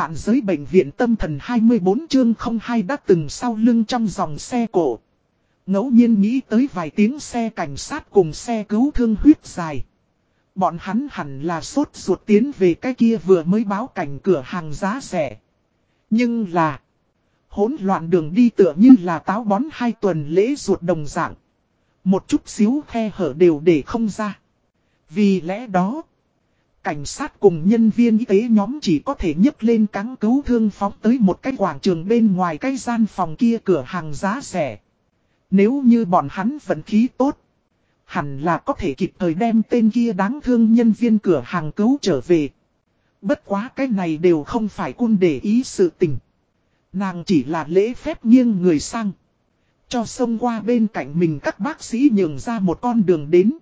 Vạn giới bệnh viện tâm thần 24 chương 02 đã từng sau lưng trong dòng xe cổ. ngẫu nhiên nghĩ tới vài tiếng xe cảnh sát cùng xe cứu thương huyết dài. Bọn hắn hẳn là sốt ruột tiến về cái kia vừa mới báo cảnh cửa hàng giá rẻ. Nhưng là... Hỗn loạn đường đi tựa như là táo bón hai tuần lễ ruột đồng dạng. Một chút xíu khe hở đều để không ra. Vì lẽ đó... Cảnh sát cùng nhân viên y tế nhóm chỉ có thể nhấc lên cáng cứu thương phóng tới một cái quảng trường bên ngoài cái gian phòng kia cửa hàng giá rẻ. Nếu như bọn hắn vận khí tốt, hẳn là có thể kịp thời đem tên kia đáng thương nhân viên cửa hàng cứu trở về. Bất quá cái này đều không phải cun để ý sự tình. Nàng chỉ là lễ phép nghiêng người sang. Cho xông qua bên cạnh mình các bác sĩ nhường ra một con đường đến.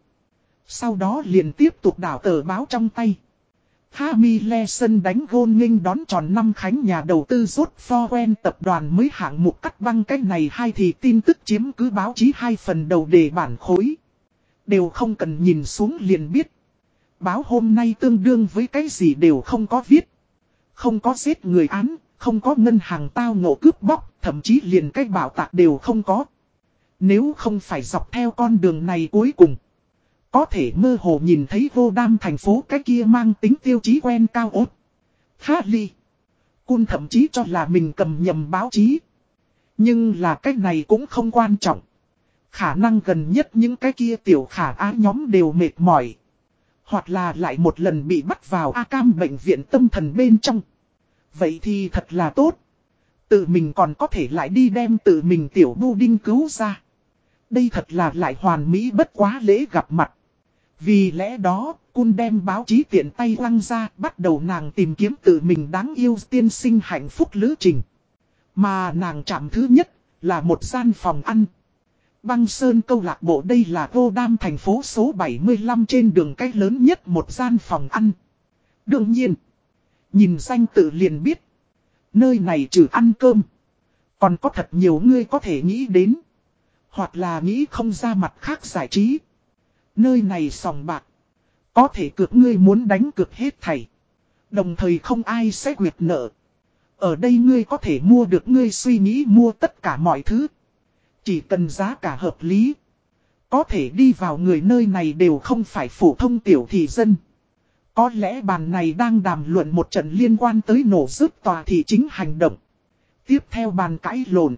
Sau đó liền tiếp tục đảo tờ báo trong tay. Hami Lesson đánh gôn nghênh đón tròn năm khánh nhà đầu tư rốt Foren tập đoàn mới hạng mục cắt băng cách này hay thì tin tức chiếm cứ báo chí hai phần đầu đề bản khối. Đều không cần nhìn xuống liền biết. Báo hôm nay tương đương với cái gì đều không có viết. Không có giết người án, không có ngân hàng tao ngộ cướp bóc, thậm chí liền cái bảo tạc đều không có. Nếu không phải dọc theo con đường này cuối cùng. Có thể mơ hồ nhìn thấy vô đam thành phố cái kia mang tính tiêu chí quen cao ốt. Harley. Cun thậm chí cho là mình cầm nhầm báo chí. Nhưng là cái này cũng không quan trọng. Khả năng gần nhất những cái kia tiểu khả á nhóm đều mệt mỏi. Hoặc là lại một lần bị bắt vào A cam bệnh viện tâm thần bên trong. Vậy thì thật là tốt. Tự mình còn có thể lại đi đem tự mình tiểu bu đinh cứu ra. Đây thật là lại hoàn mỹ bất quá lễ gặp mặt. Vì lẽ đó, cun đem báo chí tiện tay lăng ra, bắt đầu nàng tìm kiếm tự mình đáng yêu tiên sinh hạnh phúc lữ trình. Mà nàng chạm thứ nhất, là một gian phòng ăn. Băng Sơn câu lạc bộ đây là vô đam thành phố số 75 trên đường cách lớn nhất một gian phòng ăn. Đương nhiên, nhìn danh tự liền biết. Nơi này trừ ăn cơm. Còn có thật nhiều người có thể nghĩ đến. Hoặc là nghĩ không ra mặt khác giải trí. Nơi này sòng bạc. Có thể cược ngươi muốn đánh cược hết thảy. Đồng thời không ai sẽ quyệt nợ. Ở đây ngươi có thể mua được, ngươi suy nghĩ mua tất cả mọi thứ. Chỉ cần giá cả hợp lý. Có thể đi vào người nơi này đều không phải phổ thông tiểu thị dân. Có lẽ bàn này đang đàm luận một trận liên quan tới nổ rớt tòa thị chính hành động. Tiếp theo bàn cãi lộn.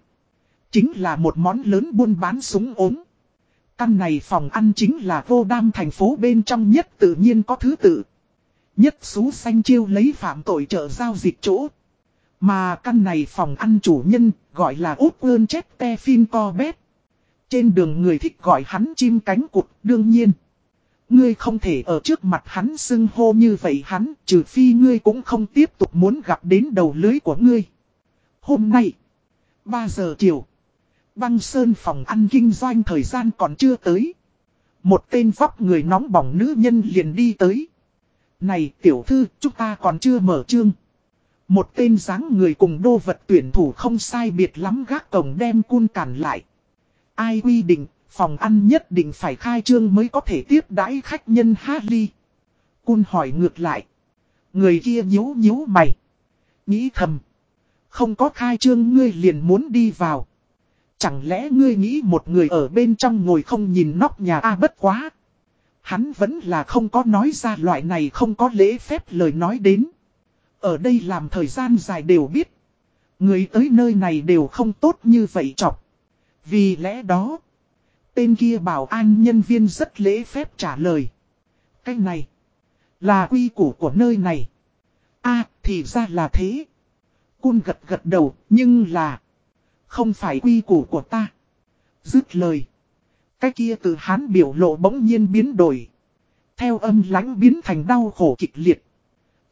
Chính là một món lớn buôn bán súng ốm. Căn này phòng ăn chính là vô đam thành phố bên trong nhất tự nhiên có thứ tự. Nhất xú xanh chiêu lấy phạm tội trợ giao dịch chỗ. Mà căn này phòng ăn chủ nhân gọi là út ơn chết te phim co bét. Trên đường người thích gọi hắn chim cánh cụt đương nhiên. Ngươi không thể ở trước mặt hắn xưng hô như vậy hắn trừ phi ngươi cũng không tiếp tục muốn gặp đến đầu lưới của ngươi. Hôm nay, 3 giờ chiều. Băng sơn phòng ăn kinh doanh thời gian còn chưa tới. Một tên vóc người nóng bỏng nữ nhân liền đi tới. Này tiểu thư, chúng ta còn chưa mở chương. Một tên dáng người cùng đô vật tuyển thủ không sai biệt lắm gác cổng đem cun cản lại. Ai quy định, phòng ăn nhất định phải khai trương mới có thể tiếp đãi khách nhân Harley. Cun hỏi ngược lại. Người kia nhíu nhíu mày. Nghĩ thầm. Không có khai trương ngươi liền muốn đi vào. Chẳng lẽ ngươi nghĩ một người ở bên trong ngồi không nhìn nóc nhà A bất quá. Hắn vẫn là không có nói ra loại này không có lễ phép lời nói đến. Ở đây làm thời gian dài đều biết. Người tới nơi này đều không tốt như vậy chọc. Vì lẽ đó, tên kia bảo an nhân viên rất lễ phép trả lời. Cái này, là quy củ của nơi này. a thì ra là thế. Cun gật gật đầu, nhưng là... Không phải quy củ của ta. Dứt lời. Cái kia từ hán biểu lộ bỗng nhiên biến đổi. Theo âm lánh biến thành đau khổ kịch liệt.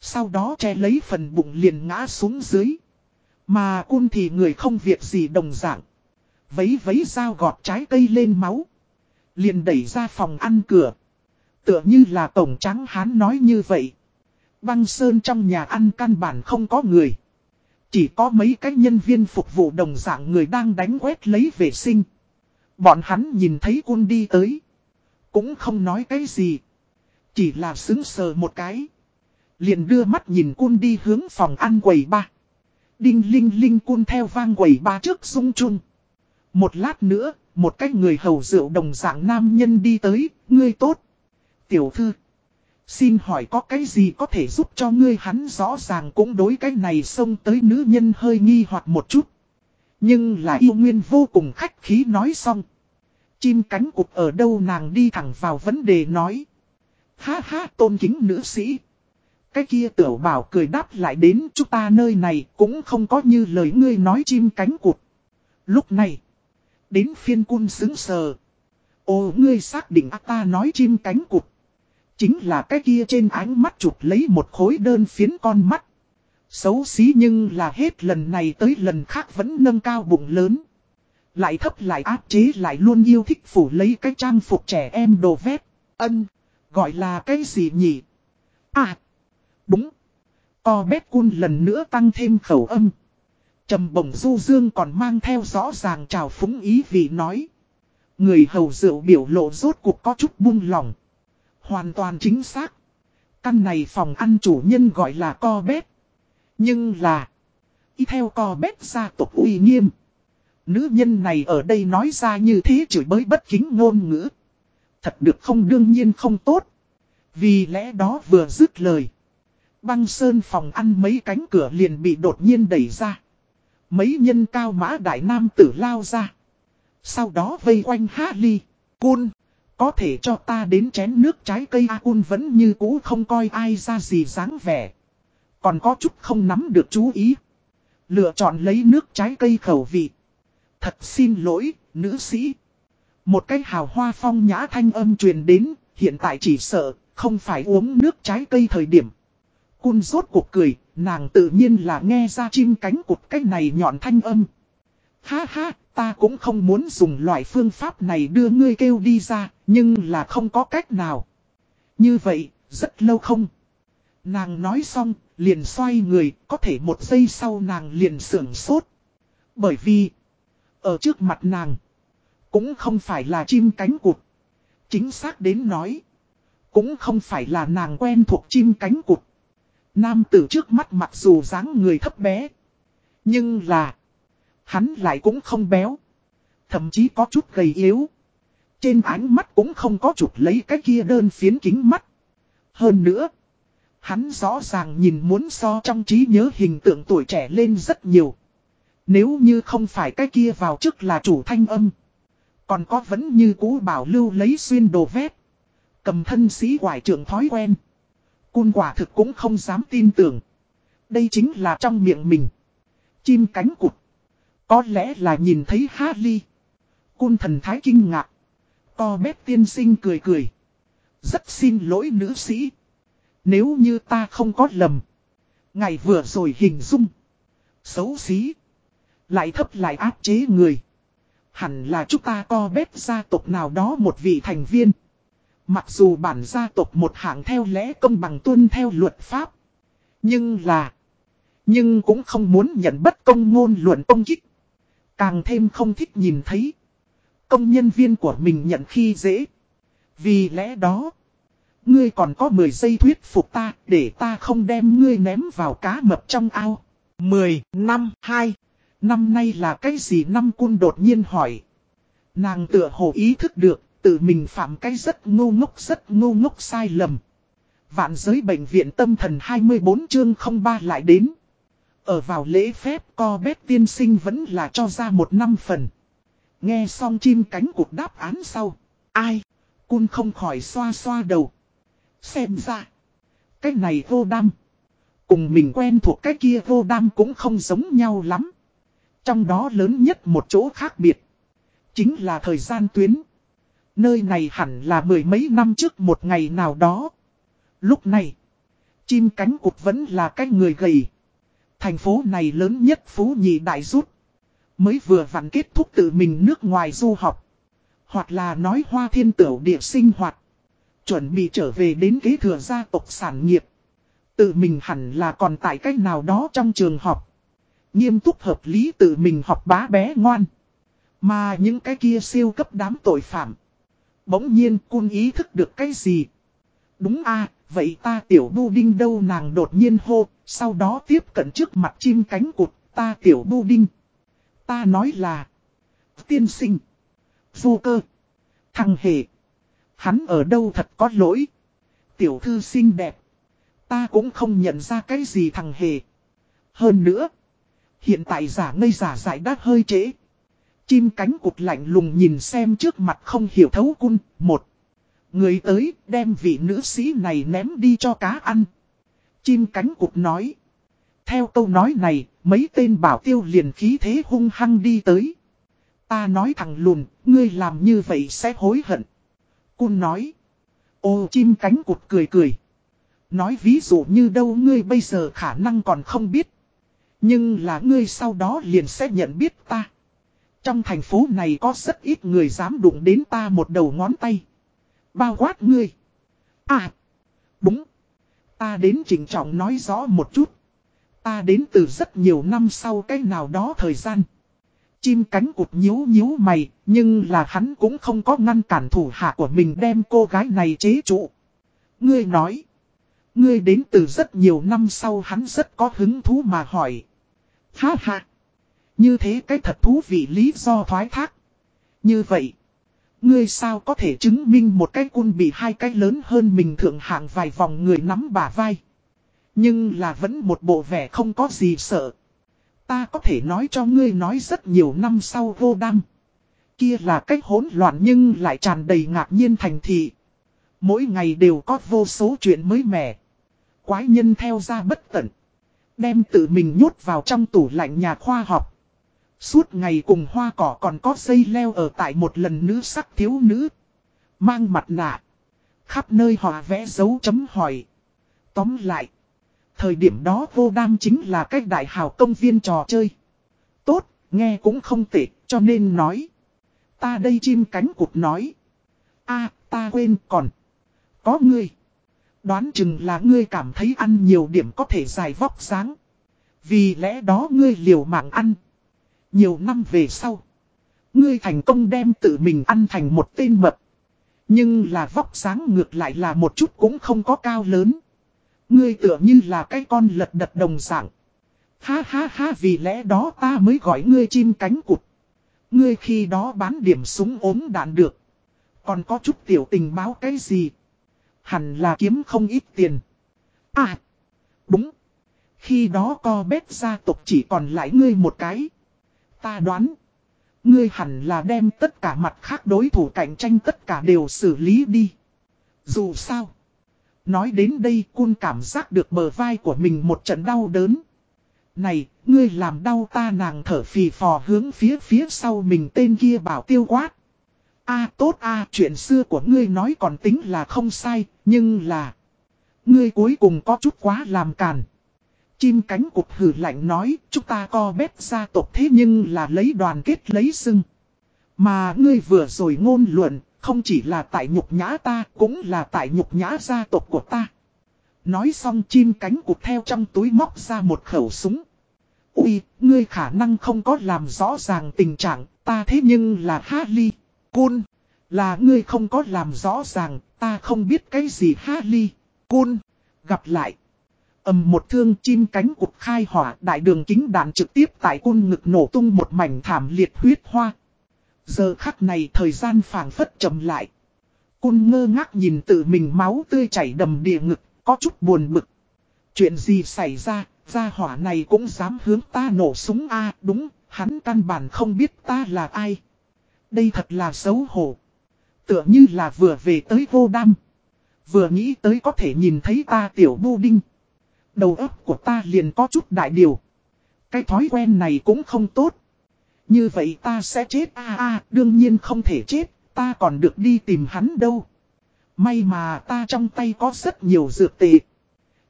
Sau đó che lấy phần bụng liền ngã xuống dưới. Mà cun thì người không việc gì đồng dạng. Vấy vấy dao gọt trái cây lên máu. Liền đẩy ra phòng ăn cửa. Tựa như là tổng trắng hán nói như vậy. Băng sơn trong nhà ăn căn bản không có người. Chỉ có mấy cái nhân viên phục vụ đồng dạng người đang đánh quét lấy vệ sinh. Bọn hắn nhìn thấy cun đi tới. Cũng không nói cái gì. Chỉ là xứng sờ một cái. Liền đưa mắt nhìn cun đi hướng phòng ăn quầy ba. Đinh linh linh cun theo vang quầy ba trước sung chung. Một lát nữa, một cái người hầu rượu đồng dạng nam nhân đi tới, ngươi tốt. Tiểu thư. Xin hỏi có cái gì có thể giúp cho ngươi hắn rõ ràng cũng đối cái này xông tới nữ nhân hơi nghi hoặc một chút. Nhưng là yêu nguyên vô cùng khách khí nói xong. Chim cánh cụt ở đâu nàng đi thẳng vào vấn đề nói. Ha ha, tôn kính nữ sĩ. Cái kia tiểu bảo cười đáp lại đến, chúng ta nơi này cũng không có như lời ngươi nói chim cánh cụt. Lúc này. Đến phiên cun xứng sờ. Ồ, ngươi xác định ta nói chim cánh cụt. Chính là cái kia trên ánh mắt chụp lấy một khối đơn phiến con mắt. Xấu xí nhưng là hết lần này tới lần khác vẫn nâng cao bụng lớn. Lại thấp lại áp chế lại luôn yêu thích phủ lấy cái trang phục trẻ em đồ vét. Ân, gọi là cái gì nhỉ? À, đúng. Co bét cun lần nữa tăng thêm khẩu âm. Trầm bổng du dương còn mang theo rõ ràng trào phúng ý vì nói. Người hầu rượu biểu lộ rốt cuộc có chút buông lòng. Hoàn toàn chính xác. Căn này phòng ăn chủ nhân gọi là co bếp. Nhưng là. Y theo co bếp gia tộc uy nghiêm. Nữ nhân này ở đây nói ra như thế chửi bới bất kính ngôn ngữ. Thật được không đương nhiên không tốt. Vì lẽ đó vừa dứt lời. Băng sơn phòng ăn mấy cánh cửa liền bị đột nhiên đẩy ra. Mấy nhân cao mã đại nam tử lao ra. Sau đó vây quanh Hạ Ly, Cun. Có thể cho ta đến chén nước trái cây A Un vẫn như cũ không coi ai ra gì dáng vẻ. Còn có chút không nắm được chú ý. Lựa chọn lấy nước trái cây khẩu vị. Thật xin lỗi, nữ sĩ. Một cái hào hoa phong nhã thanh âm truyền đến, hiện tại chỉ sợ, không phải uống nước trái cây thời điểm. Cun rốt cuộc cười, nàng tự nhiên là nghe ra chim cánh cụt cái này nhọn thanh âm. Ha ha, ta cũng không muốn dùng loại phương pháp này đưa ngươi kêu đi ra, nhưng là không có cách nào. Như vậy, rất lâu không. Nàng nói xong, liền xoay người, có thể một giây sau nàng liền sưởng sốt. Bởi vì, ở trước mặt nàng, cũng không phải là chim cánh cụt. Chính xác đến nói, cũng không phải là nàng quen thuộc chim cánh cụt. Nam tử trước mắt mặc dù dáng người thấp bé, nhưng là, hắn lại cũng không béo. Thậm chí có chút gầy yếu. Trên ánh mắt cũng không có chụp lấy cái kia đơn phiến kính mắt. Hơn nữa, hắn rõ ràng nhìn muốn so trong trí nhớ hình tượng tuổi trẻ lên rất nhiều. Nếu như không phải cái kia vào trước là chủ thanh âm. Còn có vẫn như cũ bảo lưu lấy xuyên đồ vét. Cầm thân sĩ quải trưởng thói quen. Cun quả thực cũng không dám tin tưởng. Đây chính là trong miệng mình. Chim cánh cụt. Có lẽ là nhìn thấy Harley. Cun thần thái kinh ngạc. Co bếp tiên sinh cười cười. Rất xin lỗi nữ sĩ. Nếu như ta không có lầm. Ngày vừa rồi hình dung. Xấu xí. Lại thấp lại áp chế người. Hẳn là chúng ta co bếp gia tộc nào đó một vị thành viên. Mặc dù bản gia tộc một hạng theo lẽ công bằng tuân theo luật pháp. Nhưng là. Nhưng cũng không muốn nhận bất công ngôn luận công kích. Càng thêm không thích nhìn thấy. Công nhân viên của mình nhận khi dễ. Vì lẽ đó. Ngươi còn có 10 giây thuyết phục ta để ta không đem ngươi ném vào cá mập trong ao. 10, năm, 2. Năm nay là cái gì năm cun đột nhiên hỏi. Nàng tựa hồ ý thức được, tự mình phạm cái rất ngu ngốc rất ngu ngốc sai lầm. Vạn giới bệnh viện tâm thần 24 chương 03 lại đến. Ở vào lễ phép, co bét tiên sinh vẫn là cho ra một năm phần. Nghe xong chim cánh cụt đáp án sau. Ai? Cun không khỏi xoa xoa đầu. Xem ra. Cái này vô đam. Cùng mình quen thuộc cái kia vô đam cũng không giống nhau lắm. Trong đó lớn nhất một chỗ khác biệt. Chính là thời gian tuyến. Nơi này hẳn là mười mấy năm trước một ngày nào đó. Lúc này. Chim cánh cụt vẫn là cái người gầy. Thành phố này lớn nhất phú nhị đại rút. Mới vừa vặn kết thúc tự mình nước ngoài du học. Hoặc là nói hoa thiên tửu địa sinh hoạt. Chuẩn bị trở về đến kế thừa gia tộc sản nghiệp. Tự mình hẳn là còn tại cách nào đó trong trường học. Nghiêm túc hợp lý tự mình học bá bé ngoan. Mà những cái kia siêu cấp đám tội phạm. Bỗng nhiên cun ý thức được cái gì. Đúng a Vậy ta tiểu bu đinh đâu nàng đột nhiên hô, sau đó tiếp cận trước mặt chim cánh cụt, ta tiểu bu đinh. Ta nói là, tiên sinh, vô cơ, thằng hề. Hắn ở đâu thật có lỗi. Tiểu thư xinh đẹp. Ta cũng không nhận ra cái gì thằng hề. Hơn nữa, hiện tại giả ngây giả giải đã hơi trễ. Chim cánh cụt lạnh lùng nhìn xem trước mặt không hiểu thấu cun. Một. Người tới đem vị nữ sĩ này ném đi cho cá ăn. Chim cánh cụt nói. Theo câu nói này, mấy tên bảo tiêu liền khí thế hung hăng đi tới. Ta nói thằng lùn, ngươi làm như vậy sẽ hối hận. Cun nói. Ô chim cánh cụt cười cười. Nói ví dụ như đâu ngươi bây giờ khả năng còn không biết. Nhưng là ngươi sau đó liền sẽ nhận biết ta. Trong thành phố này có rất ít người dám đụng đến ta một đầu ngón tay. Bao quát ngươi. À. Đúng. Ta đến chỉnh trọng nói rõ một chút. Ta đến từ rất nhiều năm sau cái nào đó thời gian. Chim cánh cụt nhíu nhíu mày, nhưng là hắn cũng không có ngăn cản thủ hạ của mình đem cô gái này chế trụ. Ngươi nói. Ngươi đến từ rất nhiều năm sau hắn rất có hứng thú mà hỏi. Ha ha. Như thế cái thật thú vị lý do thoái thác. Như vậy. Ngươi sao có thể chứng minh một cái cun bị hai cái lớn hơn mình thượng hạng vài vòng người nắm bả vai. Nhưng là vẫn một bộ vẻ không có gì sợ. Ta có thể nói cho ngươi nói rất nhiều năm sau vô đăng. Kia là cách hỗn loạn nhưng lại tràn đầy ngạc nhiên thành thị. Mỗi ngày đều có vô số chuyện mới mẻ. Quái nhân theo ra bất tận. Đem tự mình nhốt vào trong tủ lạnh nhà khoa học. Suốt ngày cùng hoa cỏ còn có dây leo ở tại một lần nữ sắc thiếu nữ. Mang mặt nạ. Khắp nơi họ vẽ dấu chấm hỏi. Tóm lại. Thời điểm đó vô đam chính là cách đại hào công viên trò chơi. Tốt, nghe cũng không tệ, cho nên nói. Ta đây chim cánh cụt nói. a ta quên còn. Có ngươi. Đoán chừng là ngươi cảm thấy ăn nhiều điểm có thể dài vóc sáng. Vì lẽ đó ngươi liều mạng ăn. Nhiều năm về sau. Ngươi thành công đem tự mình ăn thành một tên mập. Nhưng là vóc sáng ngược lại là một chút cũng không có cao lớn. Ngươi tựa như là cái con lật đật đồng dạng. Ha ha ha vì lẽ đó ta mới gọi ngươi chim cánh cụt. Ngươi khi đó bán điểm súng ốm đạn được. Còn có chút tiểu tình báo cái gì? Hẳn là kiếm không ít tiền. À, đúng. Khi đó co bếp gia tộc chỉ còn lại ngươi một cái. Ta đoán. Ngươi hẳn là đem tất cả mặt khác đối thủ cạnh tranh tất cả đều xử lý đi. Dù sao. Nói đến đây cun cảm giác được bờ vai của mình một trận đau đớn. Này, ngươi làm đau ta nàng thở phì phò hướng phía phía sau mình tên kia bảo tiêu quát. a tốt a chuyện xưa của ngươi nói còn tính là không sai, nhưng là... Ngươi cuối cùng có chút quá làm càn. Chim cánh cụt hử lạnh nói, chúng ta co bếp gia tộc thế nhưng là lấy đoàn kết lấy sưng. Mà ngươi vừa rồi ngôn luận, không chỉ là tại nhục nhã ta, cũng là tại nhục nhã gia tộc của ta. Nói xong chim cánh cụt theo trong túi móc ra một khẩu súng. Ui, ngươi khả năng không có làm rõ ràng tình trạng, ta thế nhưng là Harley, Cun. Là ngươi không có làm rõ ràng, ta không biết cái gì Harley, Cun. Gặp lại ầm một thương chim cánh cục khai hỏa đại đường kính đạn trực tiếp tại côn ngực nổ tung một mảnh thảm liệt huyết hoa. Giờ khắc này thời gian phảng phất chậm lại. côn ngơ ngác nhìn tự mình máu tươi chảy đầm địa ngực, có chút buồn bực. Chuyện gì xảy ra, gia hỏa này cũng dám hướng ta nổ súng a đúng, hắn căn bản không biết ta là ai. Đây thật là xấu hổ. Tựa như là vừa về tới vô đam. Vừa nghĩ tới có thể nhìn thấy ta tiểu bu đinh. Đầu óc của ta liền có chút đại điều. Cái thói quen này cũng không tốt. Như vậy ta sẽ chết a a đương nhiên không thể chết, ta còn được đi tìm hắn đâu. May mà ta trong tay có rất nhiều dược tệ.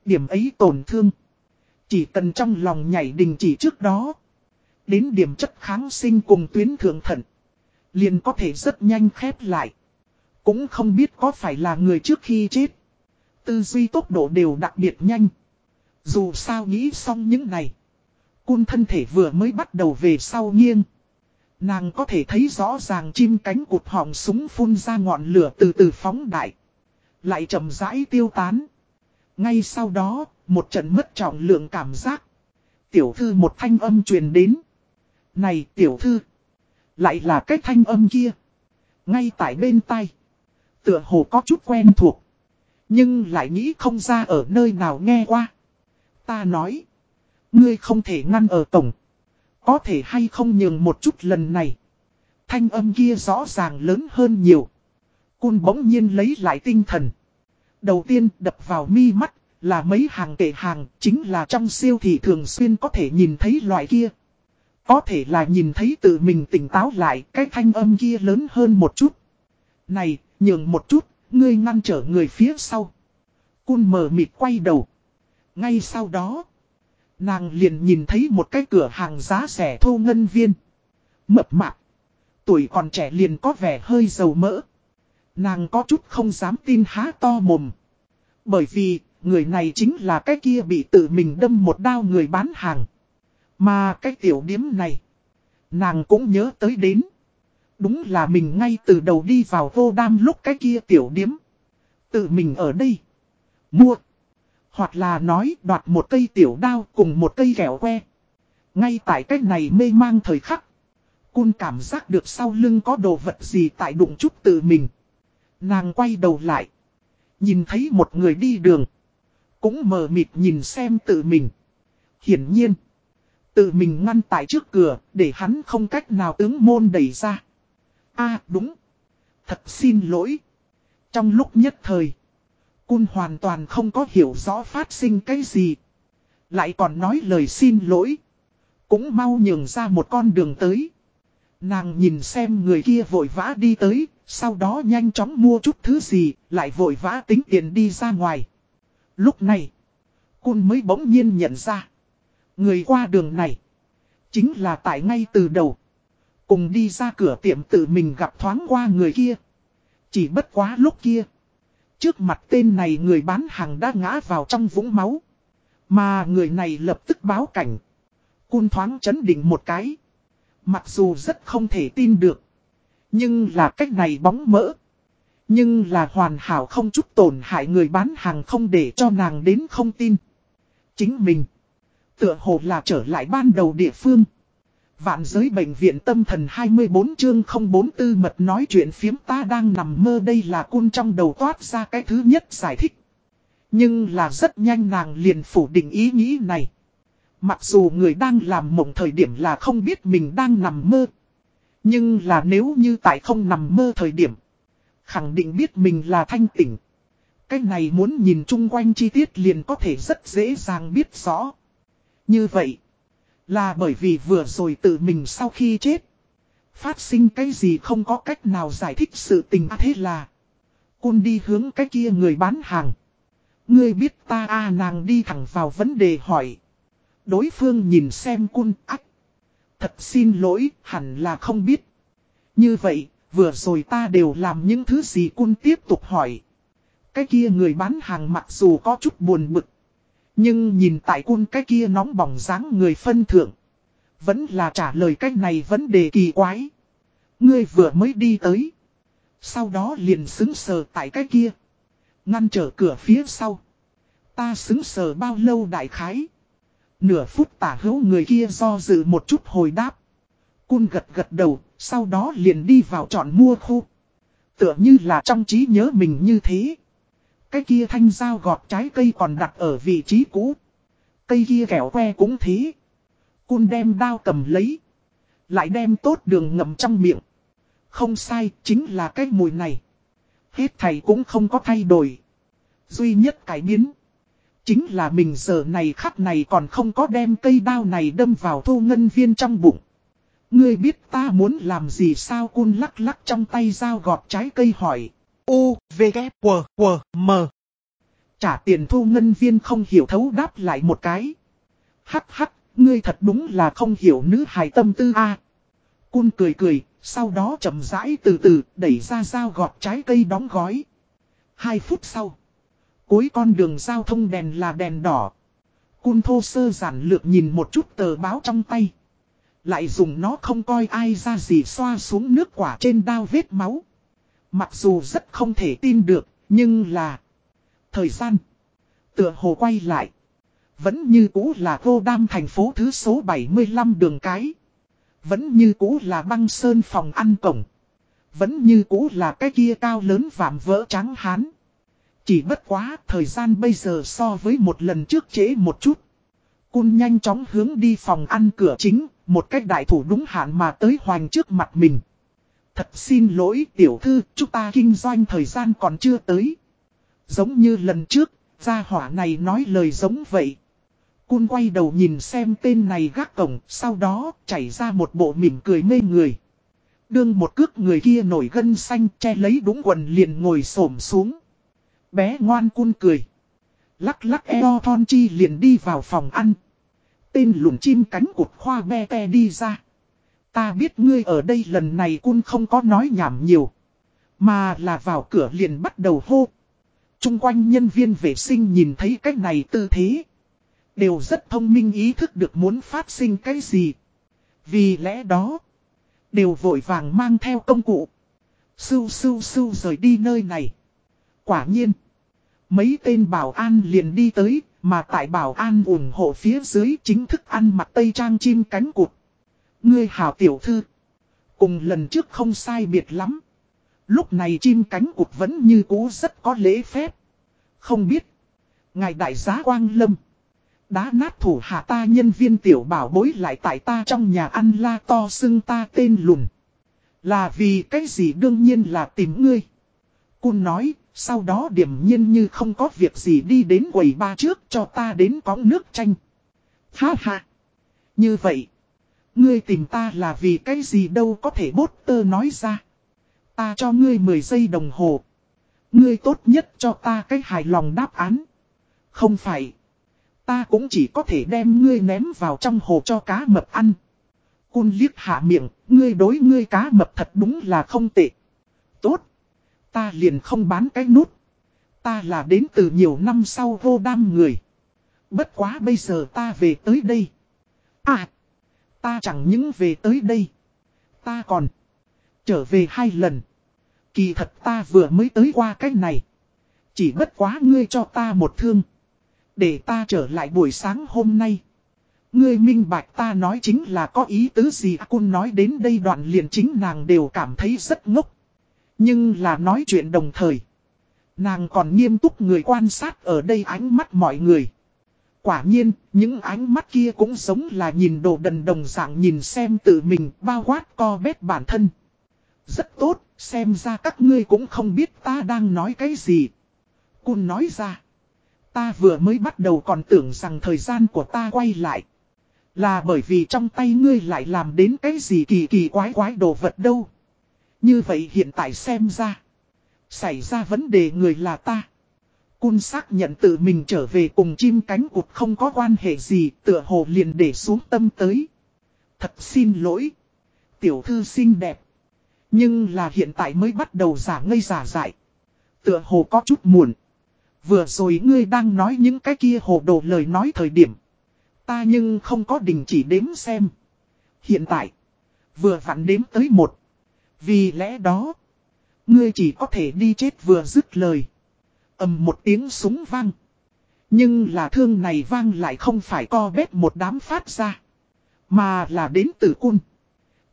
Điểm ấy tổn thương. Chỉ cần trong lòng nhảy đình chỉ trước đó. Đến điểm chất kháng sinh cùng tuyến thượng thận. Liền có thể rất nhanh khép lại. Cũng không biết có phải là người trước khi chết. Tư duy tốc độ đều đặc biệt nhanh. Dù sao nghĩ xong những này. Cun thân thể vừa mới bắt đầu về sau nghiêng. Nàng có thể thấy rõ ràng chim cánh cụt họng súng phun ra ngọn lửa từ từ phóng đại. Lại chậm rãi tiêu tán. Ngay sau đó, một trận mất trọng lượng cảm giác. Tiểu thư một thanh âm truyền đến. Này tiểu thư. Lại là cái thanh âm kia. Ngay tại bên tay. Tựa hồ có chút quen thuộc. Nhưng lại nghĩ không ra ở nơi nào nghe qua. Ta nói. Ngươi không thể ngăn ở tổng. Có thể hay không nhường một chút lần này. Thanh âm kia rõ ràng lớn hơn nhiều. Cun bỗng nhiên lấy lại tinh thần. Đầu tiên đập vào mi mắt là mấy hàng kệ hàng chính là trong siêu thị thường xuyên có thể nhìn thấy loại kia. Có thể là nhìn thấy tự mình tỉnh táo lại cái thanh âm kia lớn hơn một chút. Này, nhường một chút, ngươi ngăn trở người phía sau. Cun mờ mịt quay đầu. Ngay sau đó, nàng liền nhìn thấy một cái cửa hàng giá rẻ thô ngân viên. Mập mạp. Tuổi còn trẻ liền có vẻ hơi dầu mỡ. Nàng có chút không dám tin há to mồm. Bởi vì, người này chính là cái kia bị tự mình đâm một đao người bán hàng. Mà cái tiểu điếm này, nàng cũng nhớ tới đến. Đúng là mình ngay từ đầu đi vào vô đam lúc cái kia tiểu điếm. Tự mình ở đây. Mua. Hoặc là nói đoạt một cây tiểu đao cùng một cây kẹo que. Ngay tại cách này mê mang thời khắc. Cun cảm giác được sau lưng có đồ vật gì tại đụng chút tự mình. Nàng quay đầu lại. Nhìn thấy một người đi đường. Cũng mờ mịt nhìn xem tự mình. Hiển nhiên. Tự mình ngăn tại trước cửa để hắn không cách nào ứng môn đẩy ra. a, đúng. Thật xin lỗi. Trong lúc nhất thời. Cun hoàn toàn không có hiểu rõ phát sinh cái gì. Lại còn nói lời xin lỗi. Cũng mau nhường ra một con đường tới. Nàng nhìn xem người kia vội vã đi tới, sau đó nhanh chóng mua chút thứ gì, lại vội vã tính tiền đi ra ngoài. Lúc này, Cun mới bỗng nhiên nhận ra. Người qua đường này, chính là tại ngay từ đầu. Cùng đi ra cửa tiệm tự mình gặp thoáng qua người kia. Chỉ bất quá lúc kia. Trước mặt tên này người bán hàng đã ngã vào trong vũng máu. Mà người này lập tức báo cảnh. Cun thoáng chấn định một cái. Mặc dù rất không thể tin được. Nhưng là cách này bóng mỡ. Nhưng là hoàn hảo không chút tổn hại người bán hàng không để cho nàng đến không tin. Chính mình. Tựa hồ là trở lại ban đầu địa phương. Vạn giới bệnh viện tâm thần 24 chương 044 mật nói chuyện phiếm ta đang nằm mơ đây là cun trong đầu toát ra cái thứ nhất giải thích. Nhưng là rất nhanh nàng liền phủ định ý nghĩ này. Mặc dù người đang làm mộng thời điểm là không biết mình đang nằm mơ. Nhưng là nếu như tại không nằm mơ thời điểm. Khẳng định biết mình là thanh tỉnh. Cái này muốn nhìn chung quanh chi tiết liền có thể rất dễ dàng biết rõ. Như vậy. Là bởi vì vừa rồi tự mình sau khi chết. Phát sinh cái gì không có cách nào giải thích sự tình à thế là. Cun đi hướng cái kia người bán hàng. Ngươi biết ta à nàng đi thẳng vào vấn đề hỏi. Đối phương nhìn xem cun ách. Thật xin lỗi, hẳn là không biết. Như vậy, vừa rồi ta đều làm những thứ gì cun tiếp tục hỏi. Cái kia người bán hàng mặc dù có chút buồn bực. Nhưng nhìn tại cun cái kia nóng bỏng dáng người phân thượng. Vẫn là trả lời cách này vấn đề kỳ quái. Ngươi vừa mới đi tới. Sau đó liền xứng sờ tại cái kia. Ngăn trở cửa phía sau. Ta xứng sờ bao lâu đại khái. Nửa phút tả hữu người kia do dự một chút hồi đáp. Cun gật gật đầu, sau đó liền đi vào chọn mua khu. Tựa như là trong trí nhớ mình như thế. Cái kia thanh dao gọt trái cây còn đặt ở vị trí cũ. Cây kia kẹo que cũng thế. Cun đem đao cầm lấy. Lại đem tốt đường ngậm trong miệng. Không sai, chính là cái mùi này. Hết thầy cũng không có thay đổi. Duy nhất cải biến. Chính là mình giờ này khắc này còn không có đem cây đao này đâm vào thu ngân viên trong bụng. Ngươi biết ta muốn làm gì sao cun lắc lắc trong tay dao gọt trái cây hỏi. U, V, K, W, W, M. Trả tiền thu ngân viên không hiểu thấu đáp lại một cái. Hắc hắc, ngươi thật đúng là không hiểu nữ hài tâm tư a. Cun cười cười, sau đó chậm rãi từ từ đẩy ra dao gọt trái cây đóng gói. Hai phút sau. Cuối con đường giao thông đèn là đèn đỏ. Cun thô sơ giản lược nhìn một chút tờ báo trong tay. Lại dùng nó không coi ai ra gì xoa xuống nước quả trên đao vết máu. Mặc dù rất không thể tin được, nhưng là... Thời gian. Tựa hồ quay lại. Vẫn như cũ là vô đam thành phố thứ số 75 đường cái. Vẫn như cũ là băng sơn phòng ăn cổng. Vẫn như cũ là cái kia cao lớn vạm vỡ trắng hán. Chỉ bất quá thời gian bây giờ so với một lần trước trễ một chút. Cun nhanh chóng hướng đi phòng ăn cửa chính, một cách đại thủ đúng hạn mà tới hoành trước mặt mình. Thật xin lỗi tiểu thư, chúng ta kinh doanh thời gian còn chưa tới. Giống như lần trước, gia hỏa này nói lời giống vậy. Cun quay đầu nhìn xem tên này gác cổng, sau đó chảy ra một bộ mỉm cười mê người. Đương một cước người kia nổi gân xanh che lấy đúng quần liền ngồi xổm xuống. Bé ngoan cun cười. Lắc lắc eo thon chi liền đi vào phòng ăn. Tên lùn chim cánh cụt khoa be te đi ra. Ta biết ngươi ở đây lần này cun không có nói nhảm nhiều. Mà là vào cửa liền bắt đầu hô. Trung quanh nhân viên vệ sinh nhìn thấy cách này tư thế. Đều rất thông minh ý thức được muốn phát sinh cái gì. Vì lẽ đó. Đều vội vàng mang theo công cụ. Sưu sưu sưu rời đi nơi này. Quả nhiên. Mấy tên bảo an liền đi tới. Mà tại bảo an ủng hộ phía dưới chính thức ăn mặc tây trang chim cánh cụt. Ngươi hảo tiểu thư. Cùng lần trước không sai biệt lắm. Lúc này chim cánh cụt vẫn như cũ rất có lễ phép. Không biết. Ngài đại giá Quang Lâm. Đá nát thủ hạ ta nhân viên tiểu bảo bối lại tại ta trong nhà ăn la to xưng ta tên lùn. Là vì cái gì đương nhiên là tìm ngươi. Cun nói, sau đó điểm nhiên như không có việc gì đi đến quầy ba trước cho ta đến có nước chanh. Ha ha. Như vậy. Ngươi tìm ta là vì cái gì đâu có thể bốt tơ nói ra. Ta cho ngươi 10 giây đồng hồ. Ngươi tốt nhất cho ta cái hài lòng đáp án. Không phải. Ta cũng chỉ có thể đem ngươi ném vào trong hồ cho cá mập ăn. Cun liếc hạ miệng, ngươi đối ngươi cá mập thật đúng là không tệ. Tốt. Ta liền không bán cái nút. Ta là đến từ nhiều năm sau vô đam người. Bất quá bây giờ ta về tới đây. À. Ta chẳng những về tới đây. Ta còn. Trở về hai lần. Kỳ thật ta vừa mới tới qua cái này. Chỉ bất quá ngươi cho ta một thương. Để ta trở lại buổi sáng hôm nay. Ngươi minh bạch ta nói chính là có ý tứ gì Cun nói đến đây đoạn liền chính nàng đều cảm thấy rất ngốc. Nhưng là nói chuyện đồng thời. Nàng còn nghiêm túc người quan sát ở đây ánh mắt mọi người. Quả nhiên, những ánh mắt kia cũng giống là nhìn đồ đần đồng dạng nhìn xem tự mình bao quát co bét bản thân. Rất tốt, xem ra các ngươi cũng không biết ta đang nói cái gì. Cun nói ra. Ta vừa mới bắt đầu còn tưởng rằng thời gian của ta quay lại. Là bởi vì trong tay ngươi lại làm đến cái gì kỳ kỳ quái quái đồ vật đâu. Như vậy hiện tại xem ra. Xảy ra vấn đề người là ta. Cun xác nhận tự mình trở về cùng chim cánh cụt không có quan hệ gì, tựa hồ liền để xuống tâm tới. Thật xin lỗi. Tiểu thư xinh đẹp. Nhưng là hiện tại mới bắt đầu giả ngây giả dại. Tựa hồ có chút muộn. Vừa rồi ngươi đang nói những cái kia hồ đồ lời nói thời điểm. Ta nhưng không có đình chỉ đếm xem. Hiện tại. Vừa vặn đếm tới một. Vì lẽ đó. Ngươi chỉ có thể đi chết vừa dứt lời ầm một tiếng súng vang. Nhưng là thương này vang lại không phải co bét một đám phát ra. Mà là đến từ cun.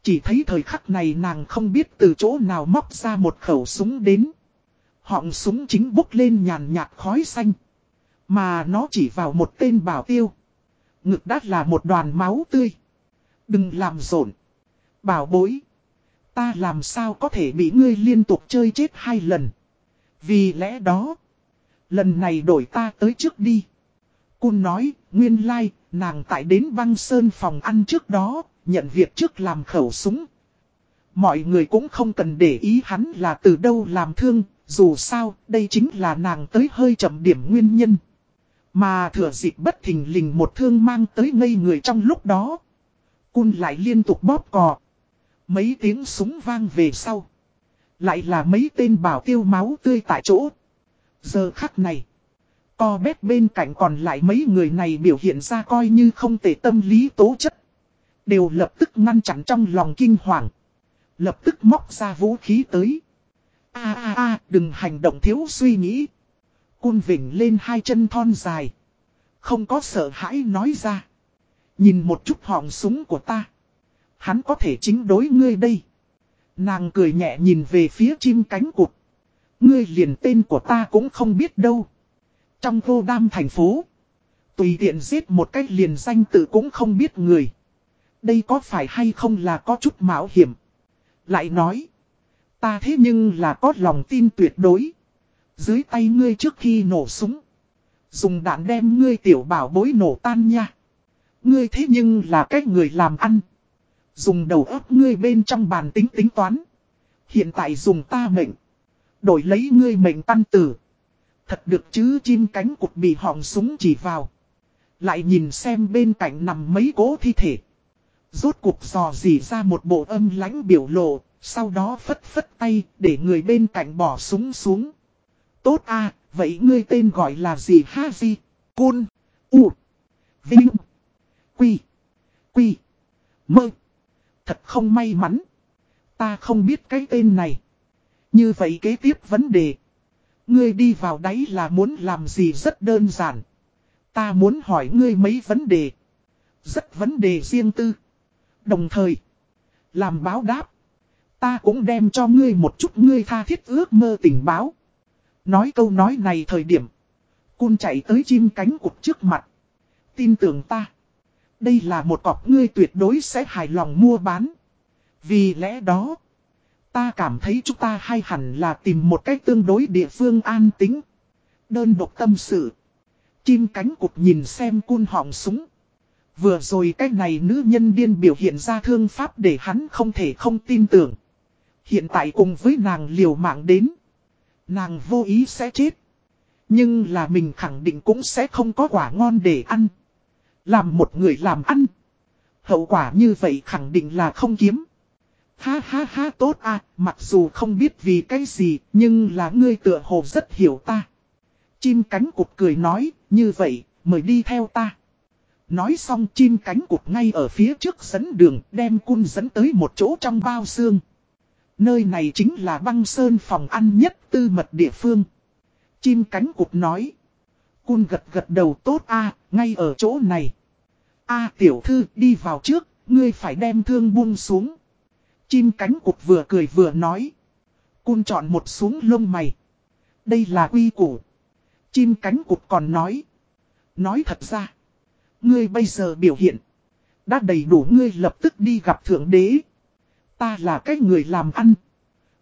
Chỉ thấy thời khắc này nàng không biết từ chỗ nào móc ra một khẩu súng đến. Họng súng chính bốc lên nhàn nhạt khói xanh. Mà nó chỉ vào một tên bảo tiêu. Ngực đắt là một đoàn máu tươi. Đừng làm rộn. Bảo bối. Ta làm sao có thể bị ngươi liên tục chơi chết hai lần. Vì lẽ đó. Lần này đổi ta tới trước đi. Cun nói, nguyên lai, like, nàng tại đến băng sơn phòng ăn trước đó, nhận việc trước làm khẩu súng. Mọi người cũng không cần để ý hắn là từ đâu làm thương, dù sao, đây chính là nàng tới hơi chậm điểm nguyên nhân. Mà thừa dịp bất thình lình một thương mang tới ngây người trong lúc đó. Cun lại liên tục bóp cò. Mấy tiếng súng vang về sau. Lại là mấy tên bảo tiêu máu tươi tại chỗ. Giờ khắc này. Co bét bên cạnh còn lại mấy người này biểu hiện ra coi như không tệ tâm lý tố chất. Đều lập tức ngăn chặn trong lòng kinh hoàng. Lập tức móc ra vũ khí tới. a a a, đừng hành động thiếu suy nghĩ. Cun vỉnh lên hai chân thon dài. Không có sợ hãi nói ra. Nhìn một chút họng súng của ta. Hắn có thể chính đối ngươi đây. Nàng cười nhẹ nhìn về phía chim cánh cụt. Ngươi liền tên của ta cũng không biết đâu. Trong vô đam thành phố. Tùy tiện giết một cách liền danh tự cũng không biết người. Đây có phải hay không là có chút mạo hiểm. Lại nói. Ta thế nhưng là có lòng tin tuyệt đối. Dưới tay ngươi trước khi nổ súng. Dùng đạn đem ngươi tiểu bảo bối nổ tan nha. Ngươi thế nhưng là cách người làm ăn. Dùng đầu óc ngươi bên trong bàn tính tính toán. Hiện tại dùng ta mệnh. Đổi lấy ngươi mệnh tan tử. Thật được chứ chim cánh cụt bị họng súng chỉ vào. Lại nhìn xem bên cạnh nằm mấy cố thi thể. Rốt cuộc dò dỉ ra một bộ âm lãnh biểu lộ, sau đó phất phất tay để người bên cạnh bỏ súng xuống. Tốt a vậy ngươi tên gọi là gì ha gì? Côn, U, Vinh, Quy, Quy, Mơ. Thật không may mắn. Ta không biết cái tên này. Như vậy kế tiếp vấn đề. Ngươi đi vào đấy là muốn làm gì rất đơn giản. Ta muốn hỏi ngươi mấy vấn đề. Rất vấn đề riêng tư. Đồng thời. Làm báo đáp. Ta cũng đem cho ngươi một chút ngươi tha thiết ước mơ tình báo. Nói câu nói này thời điểm. Cun chạy tới chim cánh cục trước mặt. Tin tưởng ta. Đây là một cọc ngươi tuyệt đối sẽ hài lòng mua bán. Vì lẽ đó. Ta cảm thấy chúng ta hay hẳn là tìm một cách tương đối địa phương an tính. Đơn độc tâm sự. Chim cánh cụt nhìn xem cun họng súng. Vừa rồi cái này nữ nhân điên biểu hiện ra thương pháp để hắn không thể không tin tưởng. Hiện tại cùng với nàng liều mạng đến. Nàng vô ý sẽ chết. Nhưng là mình khẳng định cũng sẽ không có quả ngon để ăn. Làm một người làm ăn. Hậu quả như vậy khẳng định là không kiếm. Ha ha ha tốt à, mặc dù không biết vì cái gì, nhưng là ngươi tựa hồ rất hiểu ta. Chim cánh cụt cười nói, như vậy, mời đi theo ta. Nói xong chim cánh cụt ngay ở phía trước dẫn đường đem cun dẫn tới một chỗ trong bao xương. Nơi này chính là băng sơn phòng ăn nhất tư mật địa phương. Chim cánh cụt nói. Cun gật gật đầu tốt a ngay ở chỗ này. a tiểu thư đi vào trước, ngươi phải đem thương buông xuống. Chim cánh cụt vừa cười vừa nói. Cun chọn một xuống lông mày. Đây là quy củ. Chim cánh cụt còn nói. Nói thật ra. Ngươi bây giờ biểu hiện. Đã đầy đủ ngươi lập tức đi gặp thượng đế. Ta là cái người làm ăn.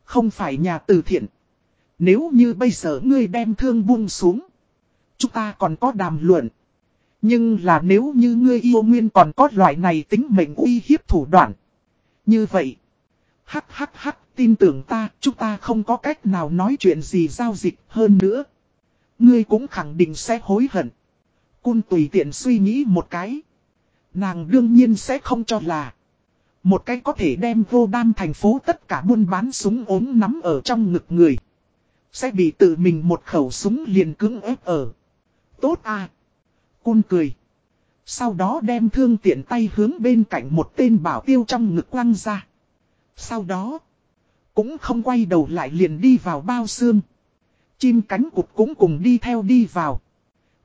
Không phải nhà từ thiện. Nếu như bây giờ ngươi đem thương buông xuống. Chúng ta còn có đàm luận. Nhưng là nếu như ngươi yêu nguyên còn có loại này tính mệnh uy hiếp thủ đoạn. Như vậy. Hắc hắc hắc, tin tưởng ta, chúng ta không có cách nào nói chuyện gì giao dịch hơn nữa. Ngươi cũng khẳng định sẽ hối hận. Cun tùy tiện suy nghĩ một cái. Nàng đương nhiên sẽ không cho là. Một cái có thể đem vô đam thành phố tất cả buôn bán súng ốm nắm ở trong ngực người. Sẽ bị tự mình một khẩu súng liền cứng ép ở. Tốt à. Cun cười. Sau đó đem thương tiện tay hướng bên cạnh một tên bảo tiêu trong ngực quăng ra. Sau đó. Cũng không quay đầu lại liền đi vào bao xương. Chim cánh cụt cũng cùng đi theo đi vào.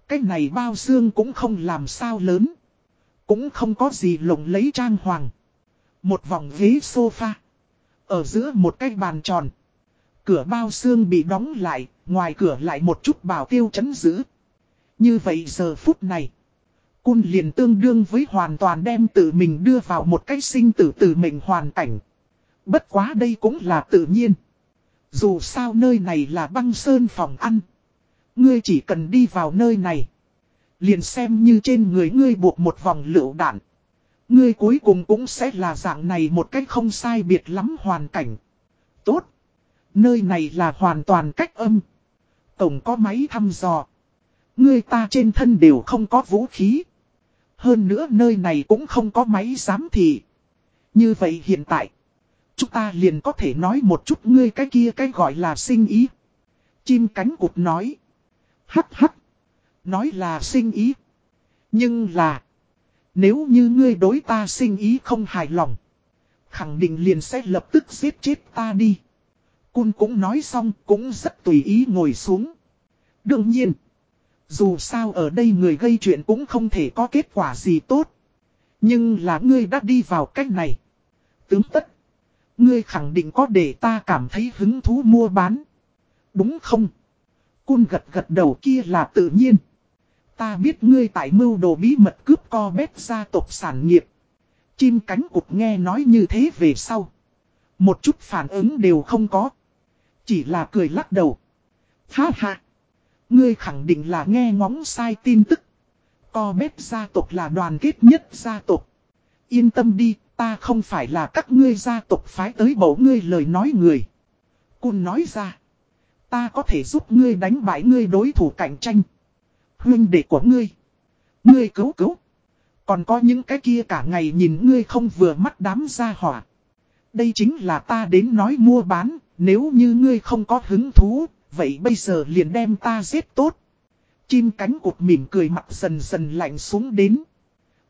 Cái này bao xương cũng không làm sao lớn. Cũng không có gì lộng lấy trang hoàng. Một vòng ghế sofa. Ở giữa một cái bàn tròn. Cửa bao xương bị đóng lại, ngoài cửa lại một chút bảo tiêu chấn giữ. Như vậy giờ phút này. Cun liền tương đương với hoàn toàn đem tự mình đưa vào một cái sinh tử tử mình hoàn cảnh. Bất quá đây cũng là tự nhiên. Dù sao nơi này là băng sơn phòng ăn. Ngươi chỉ cần đi vào nơi này. Liền xem như trên người ngươi buộc một vòng lựu đạn. Ngươi cuối cùng cũng sẽ là dạng này một cách không sai biệt lắm hoàn cảnh. Tốt. Nơi này là hoàn toàn cách âm. Tổng có máy thăm dò. Ngươi ta trên thân đều không có vũ khí. Hơn nữa nơi này cũng không có máy giám thị. Như vậy hiện tại. Chúng ta liền có thể nói một chút ngươi cái kia cái gọi là sinh ý. Chim cánh cụt nói. Hắc hắc. Nói là sinh ý. Nhưng là. Nếu như ngươi đối ta sinh ý không hài lòng. Khẳng định liền sẽ lập tức giết chết ta đi. Cun cũng nói xong cũng rất tùy ý ngồi xuống. Đương nhiên, dù sao ở đây người gây chuyện cũng không thể có kết quả gì tốt. Nhưng là ngươi đã đi vào cách này. Tướng tất, ngươi khẳng định có để ta cảm thấy hứng thú mua bán. Đúng không? Cun gật gật đầu kia là tự nhiên. Ta biết ngươi tại mưu đồ bí mật cướp co bét gia tộc sản nghiệp. Chim cánh cụt nghe nói như thế về sau. Một chút phản ứng đều không có. Chỉ là cười lắc đầu. Ha ha. Ngươi khẳng định là nghe ngóng sai tin tức. Co bếp gia tộc là đoàn kết nhất gia tộc. Yên tâm đi, ta không phải là các ngươi gia tộc phái tới bổ ngươi lời nói người. Cun nói ra. Ta có thể giúp ngươi đánh bại ngươi đối thủ cạnh tranh. Huynh đệ của ngươi. Ngươi cứu cứu. Còn có những cái kia cả ngày nhìn ngươi không vừa mắt đám gia hỏa. Đây chính là ta đến nói mua bán, nếu như ngươi không có hứng thú, vậy bây giờ liền đem ta giết tốt. Chim cánh cụt mỉm cười mặt dần dần lạnh xuống đến.